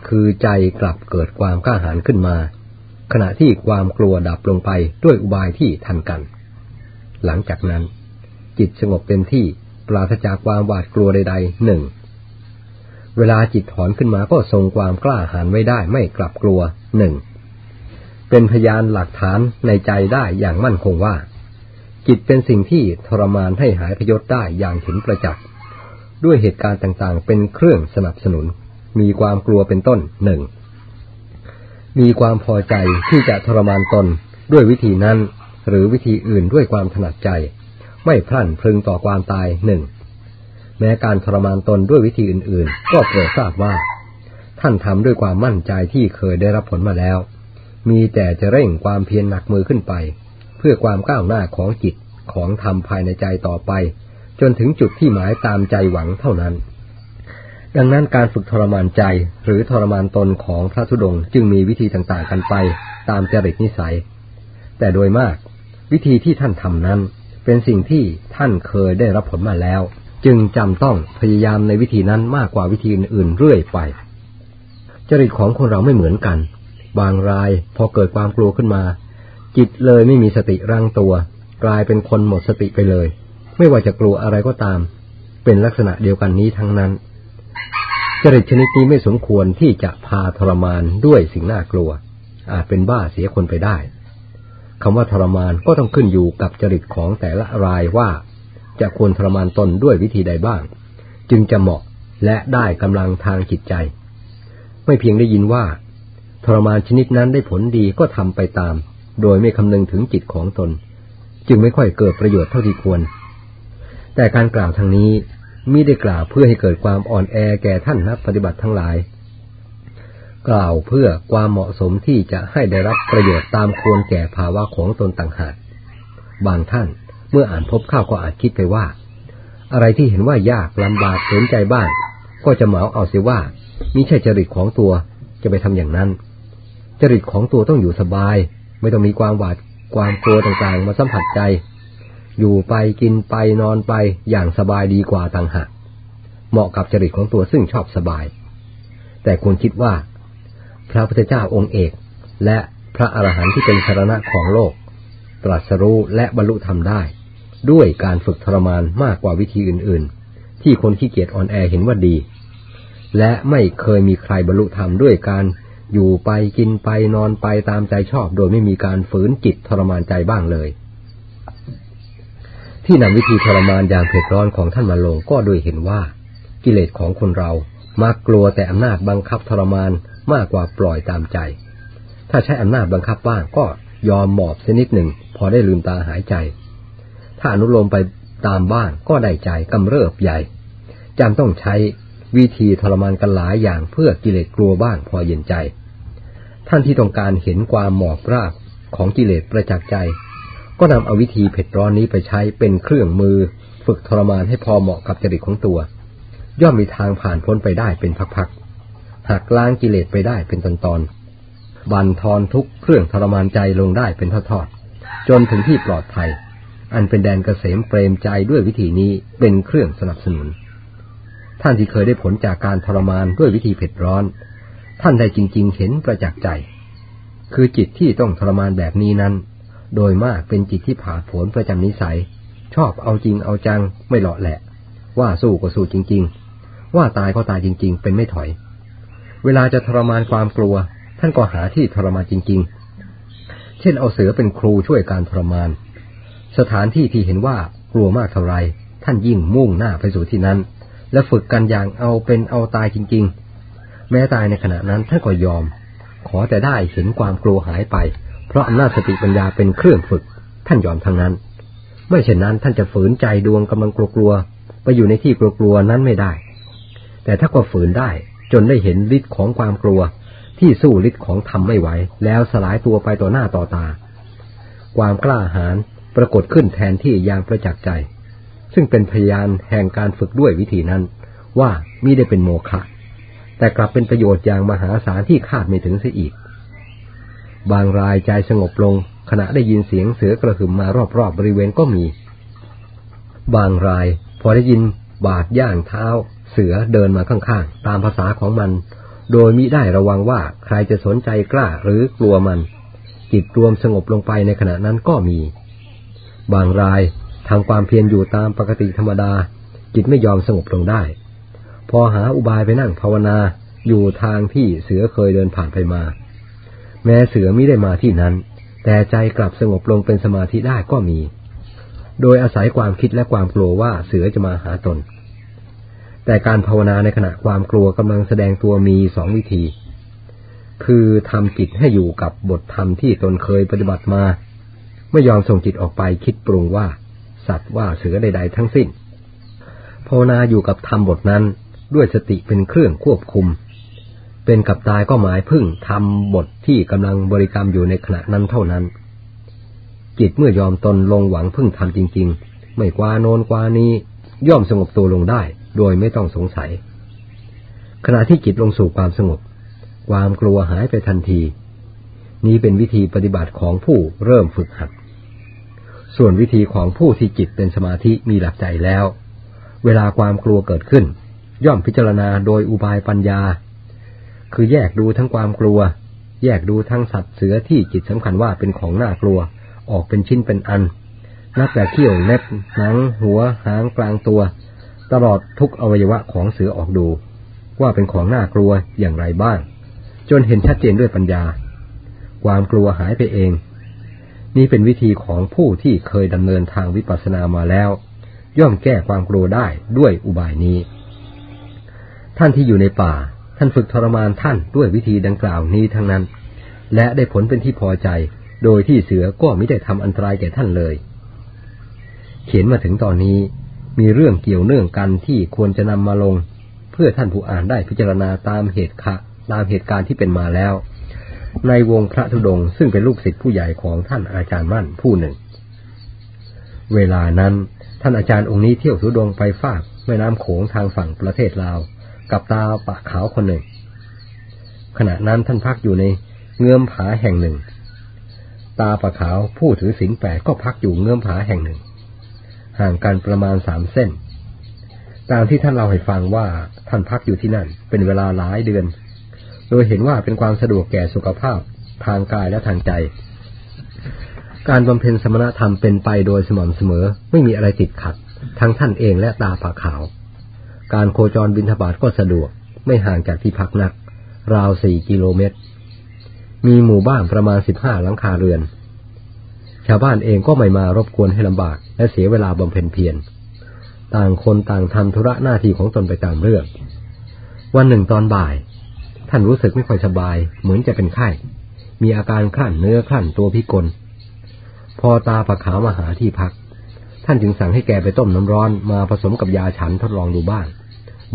S1: คือใจกลับเกิดความกล้าหาญขึ้นมา ขณะที่ความกลัวดับลงไปด้วยอุบายที่ทันกัน หลังจากนั้น จิตสงบเต็มที่ปราศจากความหวาดกลัวใดๆหนึ่ง เวลาจิตถอนขึ้นมาก็ทรงความกล้าหาญไว้ได้ไม่กลับกลัวหนึ่ง เป็นพยานหลักฐานในใจได้อย่างมั่นคงว่า จิตเป็นสิ่งที่ทรมานให้หายพยศได้อย่างเห็นประจักษ์ ด้วยเหตุการณ์ต่างๆ เป็นเครื่องสนับสนุน มีความกลัวเป็นต้นหนึ่งมีความพอใจที่จะทรมานตนด้วยวิธีนั้น หรือวิธีอื่นด้วยความถนัดใจ ไม่พลั้นพลึงต่อความตายหนึ่งแม้การทรมานตนด้วยวิธีอื่นๆ ก็โปรดทราบว่า ท่านทำด้วยความมั่นใจที่เคยได้รับผลมาแล้ว มีแต่จะเร่งความเพียรหนักมือขึ้นไป เพื่อความก้าวหน้าของจิตของธรรมภายในใจต่อไป จนถึงจุดที่หมายตามใจหวังเท่านั้น ดังนั้นการฝึกทรมานใจหรือทรมานตนของพระธุดงจึงมีวิธีต่างๆกันไปตามจริตนิสัย แต่โดยมาก วิธีที่ท่านทำนั้น เป็นสิ่งที่ท่านเคยได้รับผลมาแล้ว จึงจำต้องพยายามในวิธีนั้นมากกว่าวิธีอื่นๆเรื่อยไป จริตของคนเราไม่เหมือนกัน บางรายพอเกิดความกลัวขึ้นมา จิตเลยไม่มีสติรังตัว กลายเป็นคนหมดสติไปเลย ไม่ว่าจะกลัวอะไรก็ตาม เป็นลักษณะเดียวกันนี้ทั้งนั้น จริตชนิดนี้ไม่สมควรที่จะพาทรมานด้วยสิ่งน่ากลัว อาจเป็นบ้าเสียคนไปได้คำว่าทรมานก็ต้องขึ้นอยู่กับจริตของแต่ละรายว่า จะควรทรมานตนด้วยวิธีใดบ้าง จึงจะเหมาะและได้กำลังทางจิตใจ ไม่เพียงได้ยินว่า ทรมานชนิดนั้นได้ผลดีก็ทำไปตาม โดยไม่คำนึงถึงจิตของตน จึงไม่ค่อยเกิดประโยชน์เท่าที่ควร แต่การกล่าวทางนี้มิได้กล่าวเพื่อให้เกิดความอ่อนแอแก่ท่านนักปฏิบัติทั้งหลาย กล่าวเพื่อความเหมาะสมที่จะให้ได้รับประโยชน์ตามควรแก่ภาวะของตนต่างหากบางท่านเมื่ออ่านพบข้าวก็อาจคิดไปว่า อะไรที่เห็นว่ายากลำบากเกินใจบ้าง ก็จะเหมาเอาเสียว่ามิใช่จริตของตัวจะไปทำอย่างนั้น จริตของตัวต้องอยู่สบาย ไม่ต้องมีความหวาดความกลัวต่างๆ มาสัมผัสใจ อยู่ไปกินไปนอนไปอย่างสบายดีกว่าต่างหากเหมาะกับจริตของตัวซึ่งชอบสบาย แต่ควรคิดว่า พระพุทธเจ้าองค์เอก และพระอรหันต์ที่เป็นสารณะของโลก ตรัสรู้และบรรลุธรรมได้ ด้วยการฝึกทรมานมากกว่าวิธีอื่น ๆ ที่คนขี้เกียจอ่อนแอเห็นว่าดี และไม่เคยมีใครบรรลุธรรมด้วยการอยู่ไปกินไปนอนไปตามใจชอบ โดยไม่มีการฝืนจิตทรมานใจบ้างเลย ที่นำวิธีทรมานอย่างเผ็ดร้อนของท่านมาลงก็โดยเห็นว่า กิเลสของคนเรามักกลัวแต่อำนาจบังคับทรมานมากกว่าปล่อยตามใจ ถ้าใช้อำนาจบังคับบ้างก็ยอมหมอบสนิดหนึ่ง พอได้ลืมตาหายใจ ถ้าอนุโลมไปตามบ้างก็ได้ใจกำเริบใหญ่จำต้องใช้วิธีทรมานกันหลายอย่างเพื่อกิเลสกลัวบ้างพอเย็นใจ ท่านที่ต้องการเห็นความหมอบราบของกิเลสประจักษ์ใจ ก็นำเอาวิธีเผ็ดร้อนนี้ไปใช้เป็นเครื่องมือ ฝึกทรมานให้พอเหมาะกับจริตของตัว ย่อมมีทางผ่านพ้นไปได้เป็นพักๆหักล้างกิเลสไปได้เป็นตอนตอนบันทอนทุกเครื่องทรมานใจลงได้เป็นทอดๆจนถึงที่ปลอดภัย อันเป็นแดนเกษมเปรมใจด้วยวิธีนี้เป็นเครื่องสนับสนุน ท่านที่เคยได้ผลจากการทรมานด้วยวิธีเผ็ดร้อน ท่านได้จริง ๆ เห็นประจักษ์ใจ คือจิตที่ต้องทรมานแบบนี้นั้น โดยมากเป็นจิตที่ผ่าผลประจำนิสัย ชอบเอาจริงเอาจังไม่หล่อแหละ ว่าสู้ก็สู้จริง ๆ ว่าตายก็ตายจริง ๆ เป็นไม่ถอย เวลาจะทรมานความกลัว ท่านก็หาที่ทรมานจริง ๆ เช่นเอาเสือเป็นครูช่วยการทรมาน สถานที่ที่เห็นว่ากลัวมากเท่าไรท่านยิ่งมุ่งหน้าไปสู่ที่นั้น และฝึกกันอย่างเอาเป็นเอาตายจริง ๆ แม้ตายในขณะนั้นท่านก็ยอม ขอแต่ได้เห็นความกลัวหายไป ราะอำนาจสติปัญญาเป็นเครื่องฝึก ท่านยอมทั้งนั้น ไม่เช่นนั้นท่านจะฝืนใจดวงกำลังกลัวๆไปอยู่ในที่กลัวๆนั้นไม่ได้ แต่ถ้าก็ฝืนได้จนได้เห็นฤทธิ์ของความกลัว ที่สู้ฤทธิ์ของธรรมไม่ไหว แล้วสลายตัวไปต่อหน้าต่อตา ความกล้าหาญปรากฏขึ้นแทนที่อย่างประจักษ์ใจ ซึ่งเป็นพยานแห่งการฝึกด้วยวิธีนั้น ว่ามิได้เป็นโมฆะแต่กลับเป็นประโยชน์อย่างมหาศาลที่คาดไม่ถึงเสียอีก บางรายใจสงบลง ขณะได้ยินเสียงเสือกระหึ่มมารอบๆบบริเวณก็มี บางรายพอได้ยินบาดย่างเท้า เสือเดินมาข้างๆ ตามภาษาของมัน โดยมิได้ระวังว่าใครจะสนใจกล้าหรือกลัวมัน จิตรวมสงบลงไปในขณะนั้นก็มี บางรายทำความเพียรอยู่ตามปกติธรรมดา จิตไม่ยอมสงบลงได้ พอหาอุบายไปนั่งภาวนาอยู่ทางที่เสือเคยเดินผ่านไปมา แม้เสือไม่ได้มาที่นั้น แต่ใจกลับสงบลงเป็นสมาธิได้ก็มี โดยอาศัยความคิดและความกลัวว่าเสือจะมาหาตน แต่การภาวนาในขณะความกลัวกำลังแสดงตัวมีสองวิธี คือทำจิตให้อยู่กับบทธรรมที่ตนเคยปฏิบัติมา ไม่ยอมส่งจิตออกไปคิดปรุงว่า สัตว์ว่าเสือใดๆทั้งสิ้นภาวนาอยู่กับธรรมบทนั้นด้วยสติเป็นเครื่องควบคุม เป็นกับตายก็หมายพึ่งทำบทที่กำลังบริกรรมอยู่ในขณะนั้นเท่านั้น จิตเมื่อยอมตนลงหวังพึ่งทำจริง ๆ ไม่กว่าโนนกว่านี้ย่อมสงบตัวลงได้ โดยไม่ต้องสงสัย ขณะที่จิตลงสู่ความสงบ ความกลัวหายไปทันที นี้เป็นวิธีปฏิบัติของผู้เริ่มฝึกหัด ส่วนวิธีของผู้ที่จิตเป็นสมาธิมีหลักใจแล้ว เวลาความกลัวเกิดขึ้น ย่อมพิจารณาโดยอุบายปัญญา คือแยกดูทั้งความกลัว แยกดูทั้งสัตว์เสือที่จิตสำคัญว่าเป็นของน่ากลัว ออกเป็นชิ้นเป็นอัน นับแต่เขี้ยวเล็บหนัง หัวหางกลางตัว ตลอดทุกอวัยวะของเสือออกดู ว่าเป็นของน่ากลัวอย่างไรบ้าง จนเห็นชัดเจนด้วยปัญญา ความกลัวหายไปเอง นี่เป็นวิธีของผู้ที่เคยดำเนินทางวิปัสสนามาแล้ว ย่อมแก้ความกลัวได้ด้วยอุบายนี้ ท่านที่อยู่ในป่า ท่านฝึกทรมานท่านด้วยวิธีดังกล่าวนี้ทั้งนั้น และได้ผลเป็นที่พอใจ โดยที่เสือก็ไม่ได้ทำอันตรายแก่ท่านเลย เขียนมาถึงตอนนี้มีเรื่องเกี่ยวเนื่องกันที่ควรจะนำมาลง เพื่อท่านผู้อ่านได้พิจารณาตามเหตุคะตามเหตุการณ์ที่เป็นมาแล้ว ในวงพระธุดงค์ซึ่งเป็นลูกศิษย์ผู้ใหญ่ของท่านอาจารย์มั่นผู้หนึ่ง เวลานั้นท่านอาจารย์องค์นี้เที่ยวธุดงค์ไปฝากแม่น้ำโขงทางฝั่งประเทศลาว กับตาปะขาวคนหนึ่ง ขณะนั้นท่านพักอยู่ในเงื่อมผาแห่งหนึ่ง ตาปะขาวผู้ถือศีลแปดก็พักอยู่เงื่อมผาแห่งหนึ่ง ห่างกันประมาณสามเส้น ตามที่ท่านเล่าให้ฟังว่าท่านพักอยู่ที่นั่น เป็นเวลาหลายเดือน โดยเห็นว่าเป็นความสะดวกแก่สุขภาพทางกายและทางใจ การบำเพ็ญสมณธรรมเป็นไปโดยสม่ำเสมอ ไม่มีอะไรติดขัด ทั้งท่านเองและตาผาขาว การโคจรบินทบาทก็สะดวก ไม่ห่างจากที่พักนัก ราวสี่กิโลเมตร มีหมู่บ้านประมาณสิบห้าหลังคาเรือน ชาวบ้านเองก็ไม่มารบกวนให้ลำบาก และเสียเวลาบำเพ็ญเพียร ต่างคนต่างทำธุระหน้าที่ของตนไปตามเรื่อง วันหนึ่งตอนบ่าย ท่านรู้สึกไม่ค่อยสบาย เหมือนจะเป็นไข้ มีอาการคลั่นเนื้อคลั่นตัวพิกล พอตาปะขาวมาหาที่พัก ท่านจึงสั่งให้แกไปต้มน้ำร้อนมาผสมกับยาฉันทดลองดูบ้าง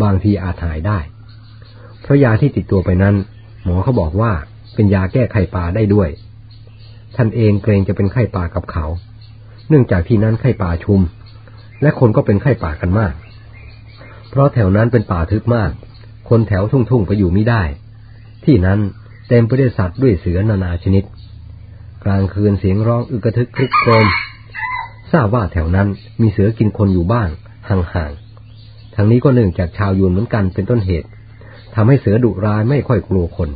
S1: บางทีอาจหายได้ เพราะยาที่ติดตัวไปนั้น หมอเขาบอกว่าเป็นยาแก้ไข้ป่าได้ด้วย ท่านเองเกรงจะเป็นไข้ป่ากับเขา เนื่องจากที่นั้นไข้ป่าชุม และคนก็เป็นไข้ป่ากันมาก เพราะแถวนั้นเป็นป่าทึบมาก คนแถวทุ่งๆไปอยู่ไม่ได้ ที่นั้นเต็มไปด้วยสัตว์ด้วยเสือนานาชนิด กลางคืนเสียงร้องอึกระทึกครึกโครม ทราบว่าแถวนั้นมีเสือกินคนอยู่บ้าง ห่างๆทางนี้ก็เนื่องจากชาวยูนเหมือนกันเป็นต้นเหตุทำให้เสือดุร้ายไม่ค่อยกลัวคน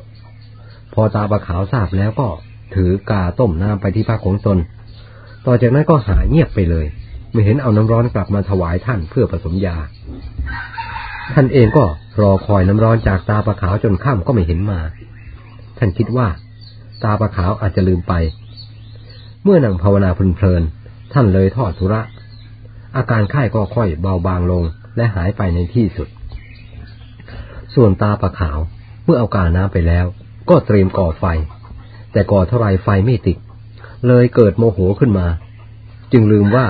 S1: พอตาบะขาวทราบแล้วก็ถือกาต้มน้ำไปที่พักของตน ต่อจากนั้นก็หายเงียบไปเลย ไม่เห็นเอาน้ำร้อนกลับมาถวายท่านเพื่อผสมยา ท่านเองก็รอคอยน้ำร้อนจากตาปลาขาวจนค่ำก็ไม่เห็นมา ท่านคิดว่า ตาปลาขาวอาจจะลืมไป เมื่อนั่งภาวนาเพลิน ท่านเลยทอดทุระ อาการไข้ก็ค่อยเบาบางลงและหายไปในที่สุด ส่วนตาปลาขาวเมื่อเอากาน้ำไปแล้ว ก็เตรียมก่อไฟ แต่ก่อเท่าไรไฟไม่ติด เลยเกิดโมโหขึ้นมา จึงลืมว่า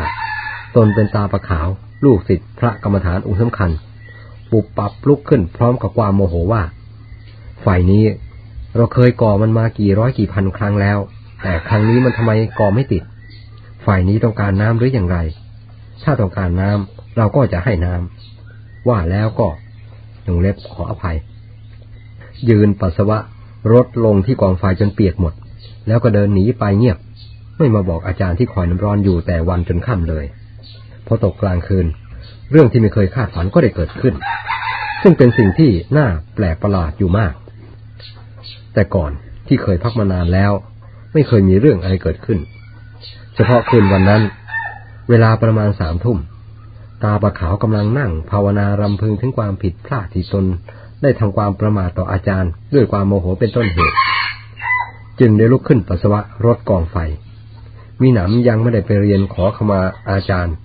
S1: ตนเป็นตาปลาขาวลูกศิษย์พระกรรมฐานองค์สำคัญ ปุบปับลุกขึ้นพร้อมกับความโมโหว่า ไฟนี้เราเคยก่อมันมากี่ร้อยกี่พันครั้งแล้ว แต่ครั้งนี้มันทำไมก่อไม่ติด ไฟนี้ต้องการน้ำหรืออย่างไร ถ้าต้องการน้ำเราก็จะให้น้ำว่าแล้วก็หงเล็บขออภัย ยืนปัสสาวะรถลงที่กองไฟจนเปียกหมด แล้วก็เดินหนีไปเงียบ ไม่มาบอกอาจารย์ที่คอยน้ำร้อนอยู่แต่วันจนค่ำเลย พอตกกลางคืน เรื่องที่ไม่เคยคาดฝันก็ได้เกิดขึ้น ซึ่งเป็นสิ่งที่น่าแปลกประหลาดอยู่มาก แต่ก่อนที่เคยพักมานานแล้ว ไม่เคยมีเรื่องอะไรเกิดขึ้น เฉพาะคืนวันนั้น เวลาประมาณสามทุ่ม ตาปะขาวกำลังนั่ง ภาวนารำพึงถึงความผิดพลาดที่ตนได้ทำความประมาทต่ออาจารย์ ด้วยความโมโหเป็นต้นเหตุ จึงได้ลุกขึ้นปัสสาวะรถกองไฟ มีหนำยังไม่ได้ไปเรียนขอขมาอาจารย์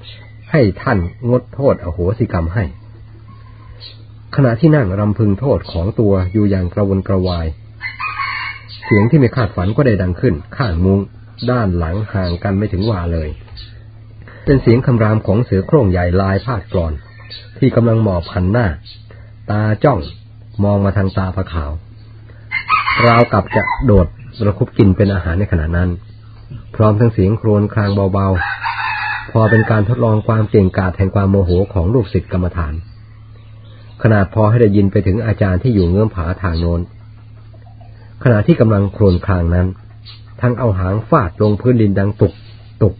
S1: ให้ท่านงดโทษอโหสิกรรมให้ ขณะที่นั่งรำพึงโทษของตัวอยู่อย่างกระวนกระวาย เสียงที่ไม่คาดฝันก็ได้ดังขึ้น ข้างมุง ด้านหลังห่างกันไม่ถึงวาเลย เป็นเสียงคำรามของเสือโคร่งใหญ่ลายพาดกรอน ที่กำลังหมอบหันหน้า ตาจ้องมองมาทางตาผาขาว ราวกับจะโดดระคุบกินเป็นอาหารในขณะนั้น พร้อมทั้งเสียงโครนครางเบาๆ พอเป็นการทดลองความเก่งกาจแห่งความโมโหของลูกศิษย์กรรมฐาน ขนาดพอให้ได้ยินไปถึงอาจารย์ที่อยู่เงื้อมผาทางโน้นขณะที่กำลังโครนครางนั้น ทั้งเอาหางฟาดลงพื้นดินดังตุกตุก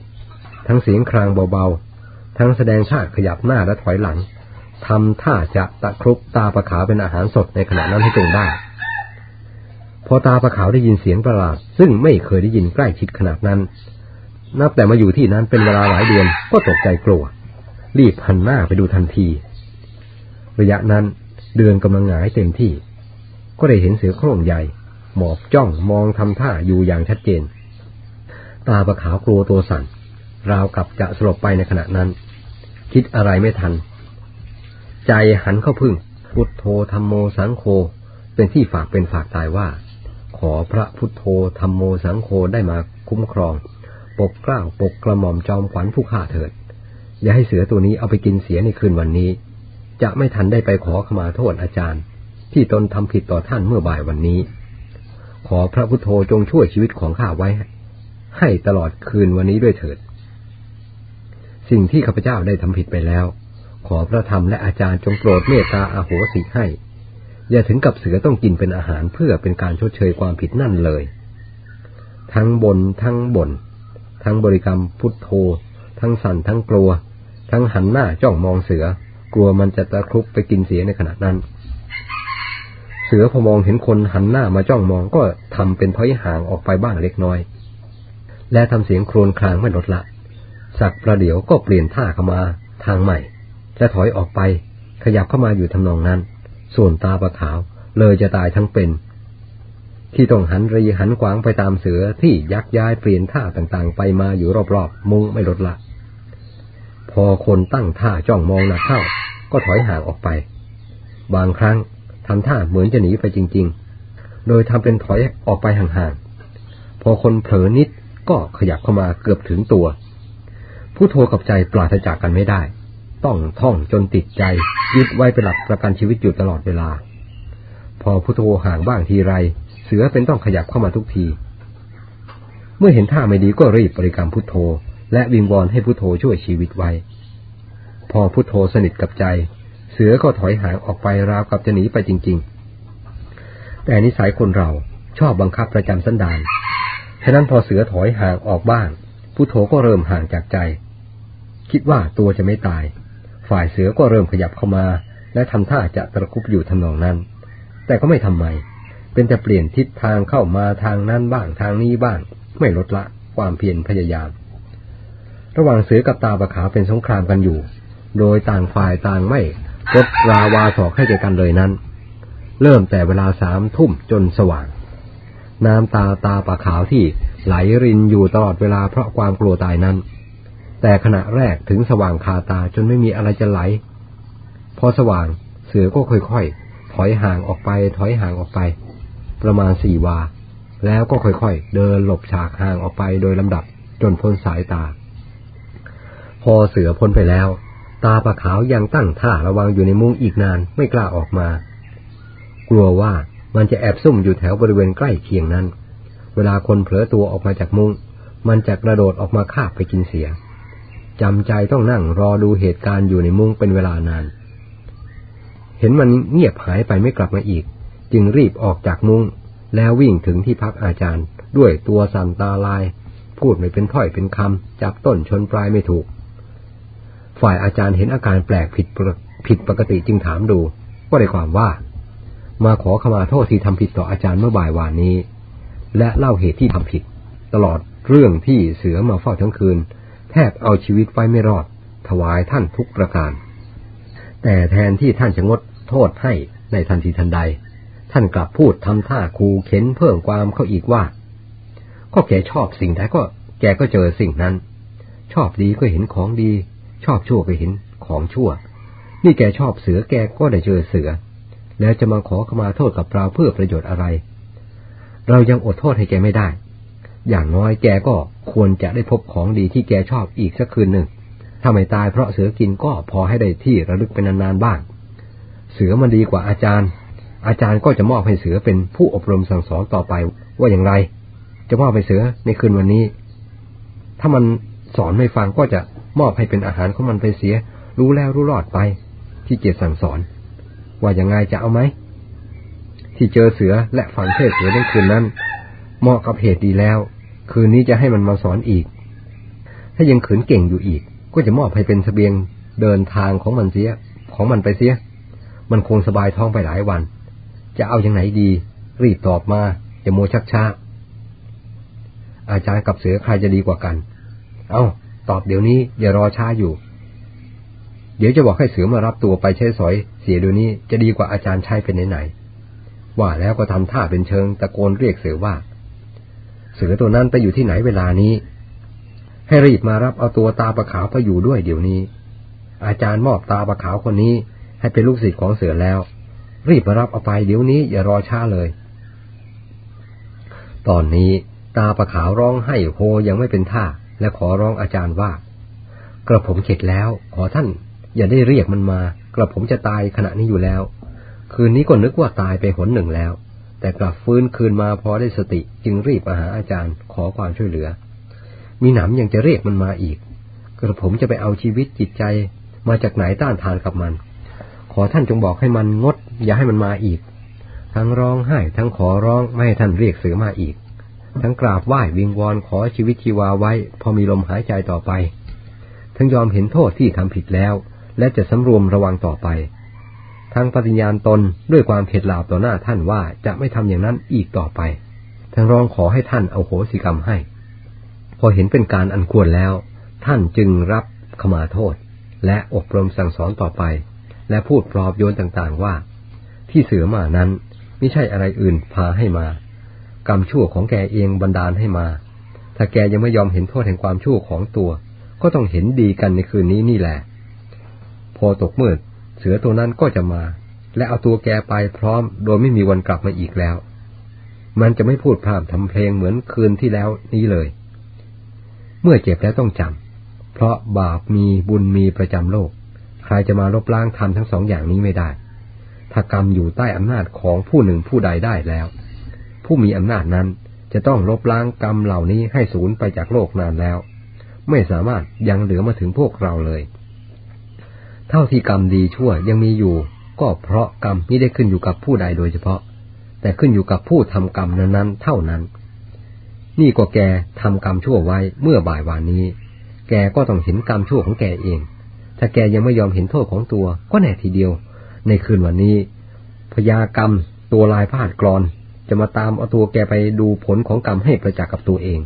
S1: ทั้งเสียงครางเบาๆ ทั้งแสดงท่าขยับหน้าและถอยหลังทำท่าจะตะครุบตาประขาวเป็นอาหารสดในขณะนั้นให้จงได้ พอตาประขาวได้ยินเสียงประหลาด ซึ่งไม่เคยได้ยินใกล้ชิดขนาดนั้น นับแต่มาอยู่ที่นั้นเป็นเวลาหลายเดือนก็ตกใจกลัว รีบหันหน้าไปดูทันที ระยะนั้นเดือนกำลังหงายเต็มที่ ก็ได้เห็นเสือโคร่งใหญ่ หมอบจ้องมองทำท่าอยู่อย่างชัดเจน ตาประขาวกลัวตัวสั่น ราวกับจะสลบไปในขณะนั้น คิดอะไรไม่ทัน ใจหันเข้าพึ่ง พุทโธธรรมโมสังโฆเป็นที่ฝากเป็นฝากตายว่า ขอพระพุทโธธรรมโมสังโฆได้มาคุ้มครอง ปกกล้าวปกกระหม่อมจอมขวัญผู้ฆ่าเถิด อย่าให้เสือตัวนี้เอาไปกินเสียในคืนวันนี้ จะไม่ทันได้ไปขอขมาโทษอาจารย์ ที่ตนทำผิดต่อท่านเมื่อบ่ายวันนี้ ขอพระพุทโธจงช่วยชีวิตของข้าไว้ ให้ตลอดคืนวันนี้ด้วยเถิด สิ่งที่ข้าพเจ้าได้ทำผิดไปแล้ว ขอพระธรรมและอาจารย์จงโปรดเมตตาอาโหสิให้ อย่าถึงกับเสือต้องกินเป็นอาหารเพื่อเป็นการชดเชยความผิดนั่นเลย ทั้งบนทั้งบน ทั้งบริกรรมพุทโธ ทั้งสั่นทั้งกลัว ทั้งหันหน้าจ้องมองเสือ กลัวมันจะตะครุบไปกินเสียในขณะนั้น สือพอมองเห็นคนหันหน้ามาจ้องมองก็ทำเป็นถอยห่างออกไปบ้างเล็กน้อย และทำเสียงโครนครางไม่ลดละ สักประเดี๋ยวก็เปลี่ยนท่าเข้ามาทางใหม่ และถอยออกไป ขยับเข้ามาอยู่ทำนองนั้น ส่วนตาปะขาวเลยจะตายทั้งเป็น ที่ต้องหันรีหันกวางไปตามเสือที่ยักย้ายเปลี่ยนท่าต่างๆ ไปมาอยู่รอบๆ มุงไม่ลดละ พอคนตั้งท่าจ้องมองหนักเข้าก็ถอยห่างออกไป บางครั้ง ทำท่าเหมือนจะหนีไปจริง ๆ โดยทำเป็นถอยออกไปห่างๆ พอคนเผลอนิดก็ขยับเข้ามาเกือบถึงตัว ผู้โทรกับใจปราศจากกันไม่ได้ ต้องท่องจนติดใจยึดไว้เป็นหลักประกันชีวิตอยู่ตลอดเวลา พอพุทโธห่างบ้างทีไร เสือเป็นต้องขยับเข้ามาทุกที เมื่อเห็นท่าไม่ดีก็รีบบริกรรมพุทโธ และวิงวอนให้พุทโธช่วยชีวิตไว้ พอพุทโธสนิทกับใจ เสือก็ถอยห่างออกไปราวกับจะหนีไปจริง ๆ แต่นิสัยคนเราชอบบังคับประจำสันดาน ฉะนั้นพอเสือถอยห่างออกบ้างพุทโธก็เริ่มห่างจากใจ คิดว่าตัวจะไม่ตาย ฝ่ายเสือก็เริ่มขยับเข้ามา และทำท่าจะตะคุบอยู่ทำนองนั้น แต่ก็ไม่ทำไม เป็นแต่เปลี่ยนทิศทางเข้ามาทางนั้นบ้างทางนี้บ้าง ไม่ลดละความเพียรพยายาม ระหว่างเสือกับตาปะขาวเป็นสงครามกันอยู่ โดยต่างฝ่ายต่างไม่ กดราวาสอกให้แก่กันเลยนั้น เริ่มแต่เวลาสามทุ่มจนสว่าง น้ำตาตาปะขาวที่ไหลรินอยู่ตลอดเวลาเพราะความกลัวตายนั้น แต่ขณะแรกถึงสว่างคาตาจนไม่มีอะไรจะไหล พอสว่างเสือก็ค่อยๆ ถอยห่างออกไป ถอยห่างออกไป ประมาณสี่วา แล้วก็ค่อยๆ เดินหลบฉากห่างออกไปโดยลำดับจนพ้นสายตา พอเสือพ้นไปแล้ว ตาปะขาวยังตั้งท่าระวังอยู่ในมุ้งอีกนานไม่กล้าออกมา กลัวว่ามันจะแอบซุ่มอยู่แถวบริเวณใกล้เคียงนั้น เวลาคนเผลอตัวออกมาจากมุง้งมันจะกระโดดออกมาคาบไปกินเสียจำใจต้องนั่งรอดูเหตุการณ์อยู่ในมุ้งเป็นเวลานาน เห็นมันเงียบหายไปไม่กลับมาอีก จึงรีบออกจากมุ้งแล้ววิ่งถึงที่พักอาจารย์ ด้วยตัวสั่นตาลาย พูดไม่เป็นถ้อยเป็นคำจับต้นชนปลายไม่ถูก ฝ่ายอาจารย์เห็นอาการแปลกผิดผิดปกติจึงถามดู ก็ได้ความว่า มาขอขมาโทษที่ทำผิดต่ออาจารย์เมื่อบ่ายวานนี้ และเล่าเหตุที่ทำผิด ตลอดเรื่องที่เสือมาเฝ้าทั้งคืน แทบเอาชีวิตไว้ไม่รอด ถวายท่านทุกประการ แต่แทนที่ท่านจะงดโทษให้ในทันทีทันใด ท่านกลับพูดทำท่าคูเข็นเพิ่มความเข้าอีกว่า ก็แกชอบสิ่งใดก็แกก็เจอสิ่งนั้น ชอบดีก็เห็นของดี ชอบชั่วก็เห็นของชั่ว นี่แกชอบเสือแกก็ได้เจอเสือ แล้วจะมาขอขมาโทษกับเราเพื่อประโยชน์อะไร เรายังอดโทษให้แกไม่ได้ อย่างน้อยแกก็ควรจะได้พบของดีที่แกชอบอีกสักคืนหนึ่ง ถ้าไม่ตายเพราะเสือกินก็พอให้ได้ที่ระลึกเป็นนานๆบ้าง เสือมันดีกว่าอาจารย์ อาจารย์ก็จะมอบให้เสือเป็นผู้อบรมสั่งสอนต่อไปว่าอย่างไร จะมอบให้เสือในคืนวันนี้ ถ้ามันสอนไม่ฟังก็จะ มอบให้เป็นอาหารของมันไปเสีย รู้แล้วรู้รอดไป ที่เกียรสั่งสอน ว่าอย่างไงจะเอาไหม ที่เจอเสือและฝันเทศเสือในคืนนั้น เหมาะกับเหตุดีแล้ว คืนนี้จะให้มันมาสอนอีก ถ้ายังขืนเก่งอยู่อีก ก็จะมอบให้เป็นสเสบียงเดินทางของมันเสีย ของมันไปเสีย มันคงสบายท้องไปหลายวัน จะเอาอย่างไหนดี รีบตอบมาอย่าโมชักช้าอาจารย์กับเสือใครจะดีกว่ากัน เอา้า ตอบเดี๋ยวนี้อย่ารอช้าอยู่ เดี๋ยวจะบอกให้เสือมารับตัวไปใช้สอย เสียเดี๋ยวนี้จะดีกว่าอาจารย์ใช้เป็นไหนๆว่าแล้วก็ทำท่าเป็นเชิงตะโกนเรียกเสือว่า เสือตัวนั้นไปอยู่ที่ไหนเวลานี้ ให้รีบมารับเอาตัวตาประขาวไปอยู่ด้วยเดี๋ยวนี้ อาจารย์มอบตาประขาวคนนี้ ให้เป็นลูกศิษย์ของเสือแล้ว รีบมารับเอาไปเดี๋ยวนี้อย่ารอช้าเลย ตอนนี้ตาประขาวร้องให้โฮยังไม่เป็นท่า และขอร้องอาจารย์ว่า กระผมเข็ดแล้ว ขอท่าน อย่าได้เรียกมันมา กระผมจะตายขณะนี้อยู่แล้ว คืนนี้ก็นึกว่าตายไปหนหนึ่งแล้ว แต่กลับฟื้นคืนมาพอได้สติจึงรีบมาหาอาจารย์ขอความช่วยเหลือ มีหนำยังจะเรียกมันมาอีก กระผมจะไปเอาชีวิตจิตใจมาจากไหนต้านทานกับมัน ขอท่านจงบอกให้มันงด อย่าให้มันมาอีก ทั้งร้องไห้ทั้งขอร้องไม่ให้ท่านเรียกเสือมาอีก ทั้งกราบไหว้วิงวอนขอชีวิตชีวาไว้ พอมีลมหายใจต่อไป ทั้งยอมเห็นโทษที่ทำผิดแล้ว และจะสำรวมระวังต่อไป ทั้งปฏิญาณตนด้วยความเผ็ดลาบต่อหน้าท่านว่าจะไม่ทำอย่างนั้นอีกต่อไป ทั้งร้องขอให้ท่านเอาโหสิกรรมให้ พอเห็นเป็นการอันควรแล้ว ท่านจึงรับขมาโทษ และอบรมสั่งสอนต่อไป และพูดปลอบโยนต่างๆว่า ที่เสือมานั้นไม่ใช่อะไรอื่นพาให้มา กรรมชั่วของแกเองบันดาลให้มา ถ้าแกยังไม่ยอมเห็นโทษแห่งความชั่วของตัว ก็ต้องเห็นดีกันในคืนนี้นี่แหละ พอตกมืด เสือตัวนั้นก็จะมา และเอาตัวแกไปพร้อม โดยไม่มีวันกลับมาอีกแล้ว มันจะไม่พูดพร่ำทำเพลงเหมือนคืนที่แล้วนี้เลย เมื่อเจ็บแล้วต้องจำเพราะบาปมีบุญมีประจำโลก ใครจะมาลบล้างทำทั้งสองอย่างนี้ไม่ได้ถ้ากรรมอยู่ใต้อำนาจของผู้หนึ่งผู้ใดได้แล้ว ผู้มีอำนาจนั้นจะต้องลบล้างกรรมเหล่านี้ให้สูญไปจากโลกนานแล้ว ไม่สามารถยังเหลือมาถึงพวกเราเลย เท่าที่กรรมดีชั่วยังมีอยู่ ก็เพราะกรรมไม่ได้ขึ้นอยู่กับผู้ใดโดยเฉพาะ แต่ขึ้นอยู่กับผู้ทำกรรมนั้นๆ เท่านั้น นี่ก็แกทำกรรมชั่วไว้เมื่อบ่ายวานนี้ แกก็ต้องเห็นกรรมชั่วของแกเอง ถ้าแกยังไม่ยอมเห็นโทษของตัวก็แน่ทีเดียว ในคืนวันนี้พยากรรมตัวลายพาดกรอน จะมาตามเอาตัวแกไปดูผลของกรรมให้ประจักษ์กับตัวเอง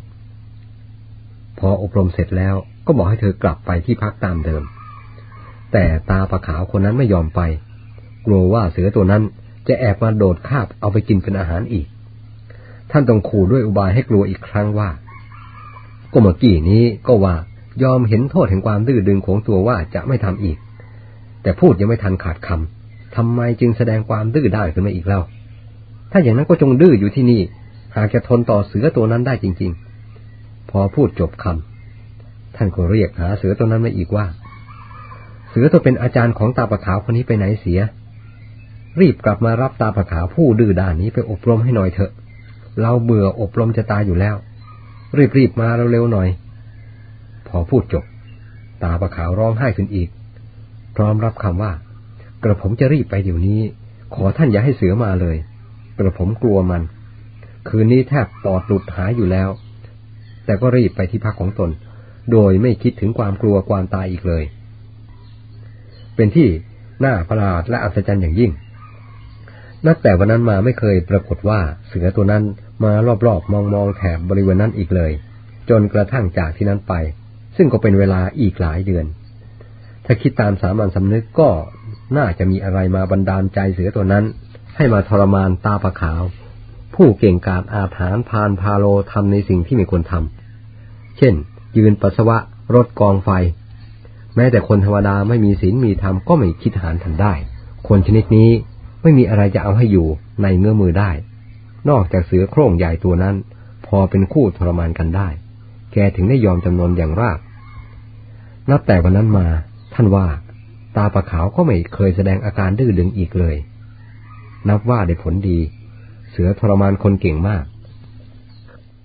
S1: พออบรมเสร็จแล้วก็บอกให้เธอกลับไปที่พักตามเดิม แต่ตาปลาขาวคนนั้นไม่ยอมไป กลัวว่าเสือตัวนั้นจะแอบมาโดดคาบเอาไปกินเป็นอาหารอีก ท่านต้องขู่ด้วยอุบายให้กลัวอีกครั้งว่า ก็เมื่อกี้นี้ก็ว่ายอมเห็นโทษแห่งความดื้อดึงของตัวว่าจะไม่ทำอีก แต่พูดยังไม่ทันขาดคำทำไมจึงแสดงความดื้อได้ขึ้นมาอีกเล่า ถ้าอย่างนั้นก็จงดื้ออยู่ที่นี่ หากจะทนต่อเสือตัวนั้นได้จริง ๆ พอพูดจบคำท่านก็เรียกหาเสือตัวนั้นมาอีกว่า เสือตัวเป็นอาจารย์ของตาปะขาวคนนี้ไปไหนเสีย รีบกลับมารับตาปะขาวผู้ดื้อด้านนี้ไปอบรมให้หน่อยเถอะ เราเบื่ออบรมจะตายอยู่แล้ว รีบรีบมาเร็วๆหน่อย พอพูดจบ ตาปะขาวร้องไห้ขึ้นอีก พร้อมรับคำว่า กระผมจะรีบไปเดี๋ยวนี้ ขอท่านอย่าให้เสือมาเลย กระผมกลัวมัน คืนนี้แทบปอดหลุดหายอยู่แล้ว แต่ก็รีบไปที่พักของตน โดยไม่คิดถึงความกลัวความตายอีกเลย เป็นที่น่าประหลาดและอัศจรรย์อย่างยิ่ง นับแต่วันนั้นมาไม่เคยปรากฏว่าเสือตัวนั้นมารอบๆมองๆแถบบริเวณนั้นอีกเลย จนกระทั่งจากที่นั้นไป ซึ่งก็เป็นเวลาอีกหลายเดือน ถ้าคิดตามสามัญสำนึกก็น่าจะมีอะไรมาบันดาลใจเสือตัวนั้น ให้มาทรมานตาปะขาว ผู้เก่งกาจอาถานพานพาโลทำในสิ่งที่ไม่ควรทำเช่น ยืนปัสสาวะรถกองไฟ แม้แต่คนธรรมดาไม่มีศีลมีธรรมก็ไม่คิดหารทันได้ คนชนิดนี้ไม่มีอะไรจะเอาให้อยู่ในเงื้อมือได้ นอกจากเสือโคร่งใหญ่ตัวนั้น พอเป็นคู่ทรมานกันได้ แกถึงได้ยอมจำนนอย่างราบนับแต่วันนั้นมา ท่านว่า ตาปะขาวก็ไม่เคยแสดงอาการดื้อดึงอีกเลย นับว่าได้ผลดี เสือทรมานคนเก่งมาก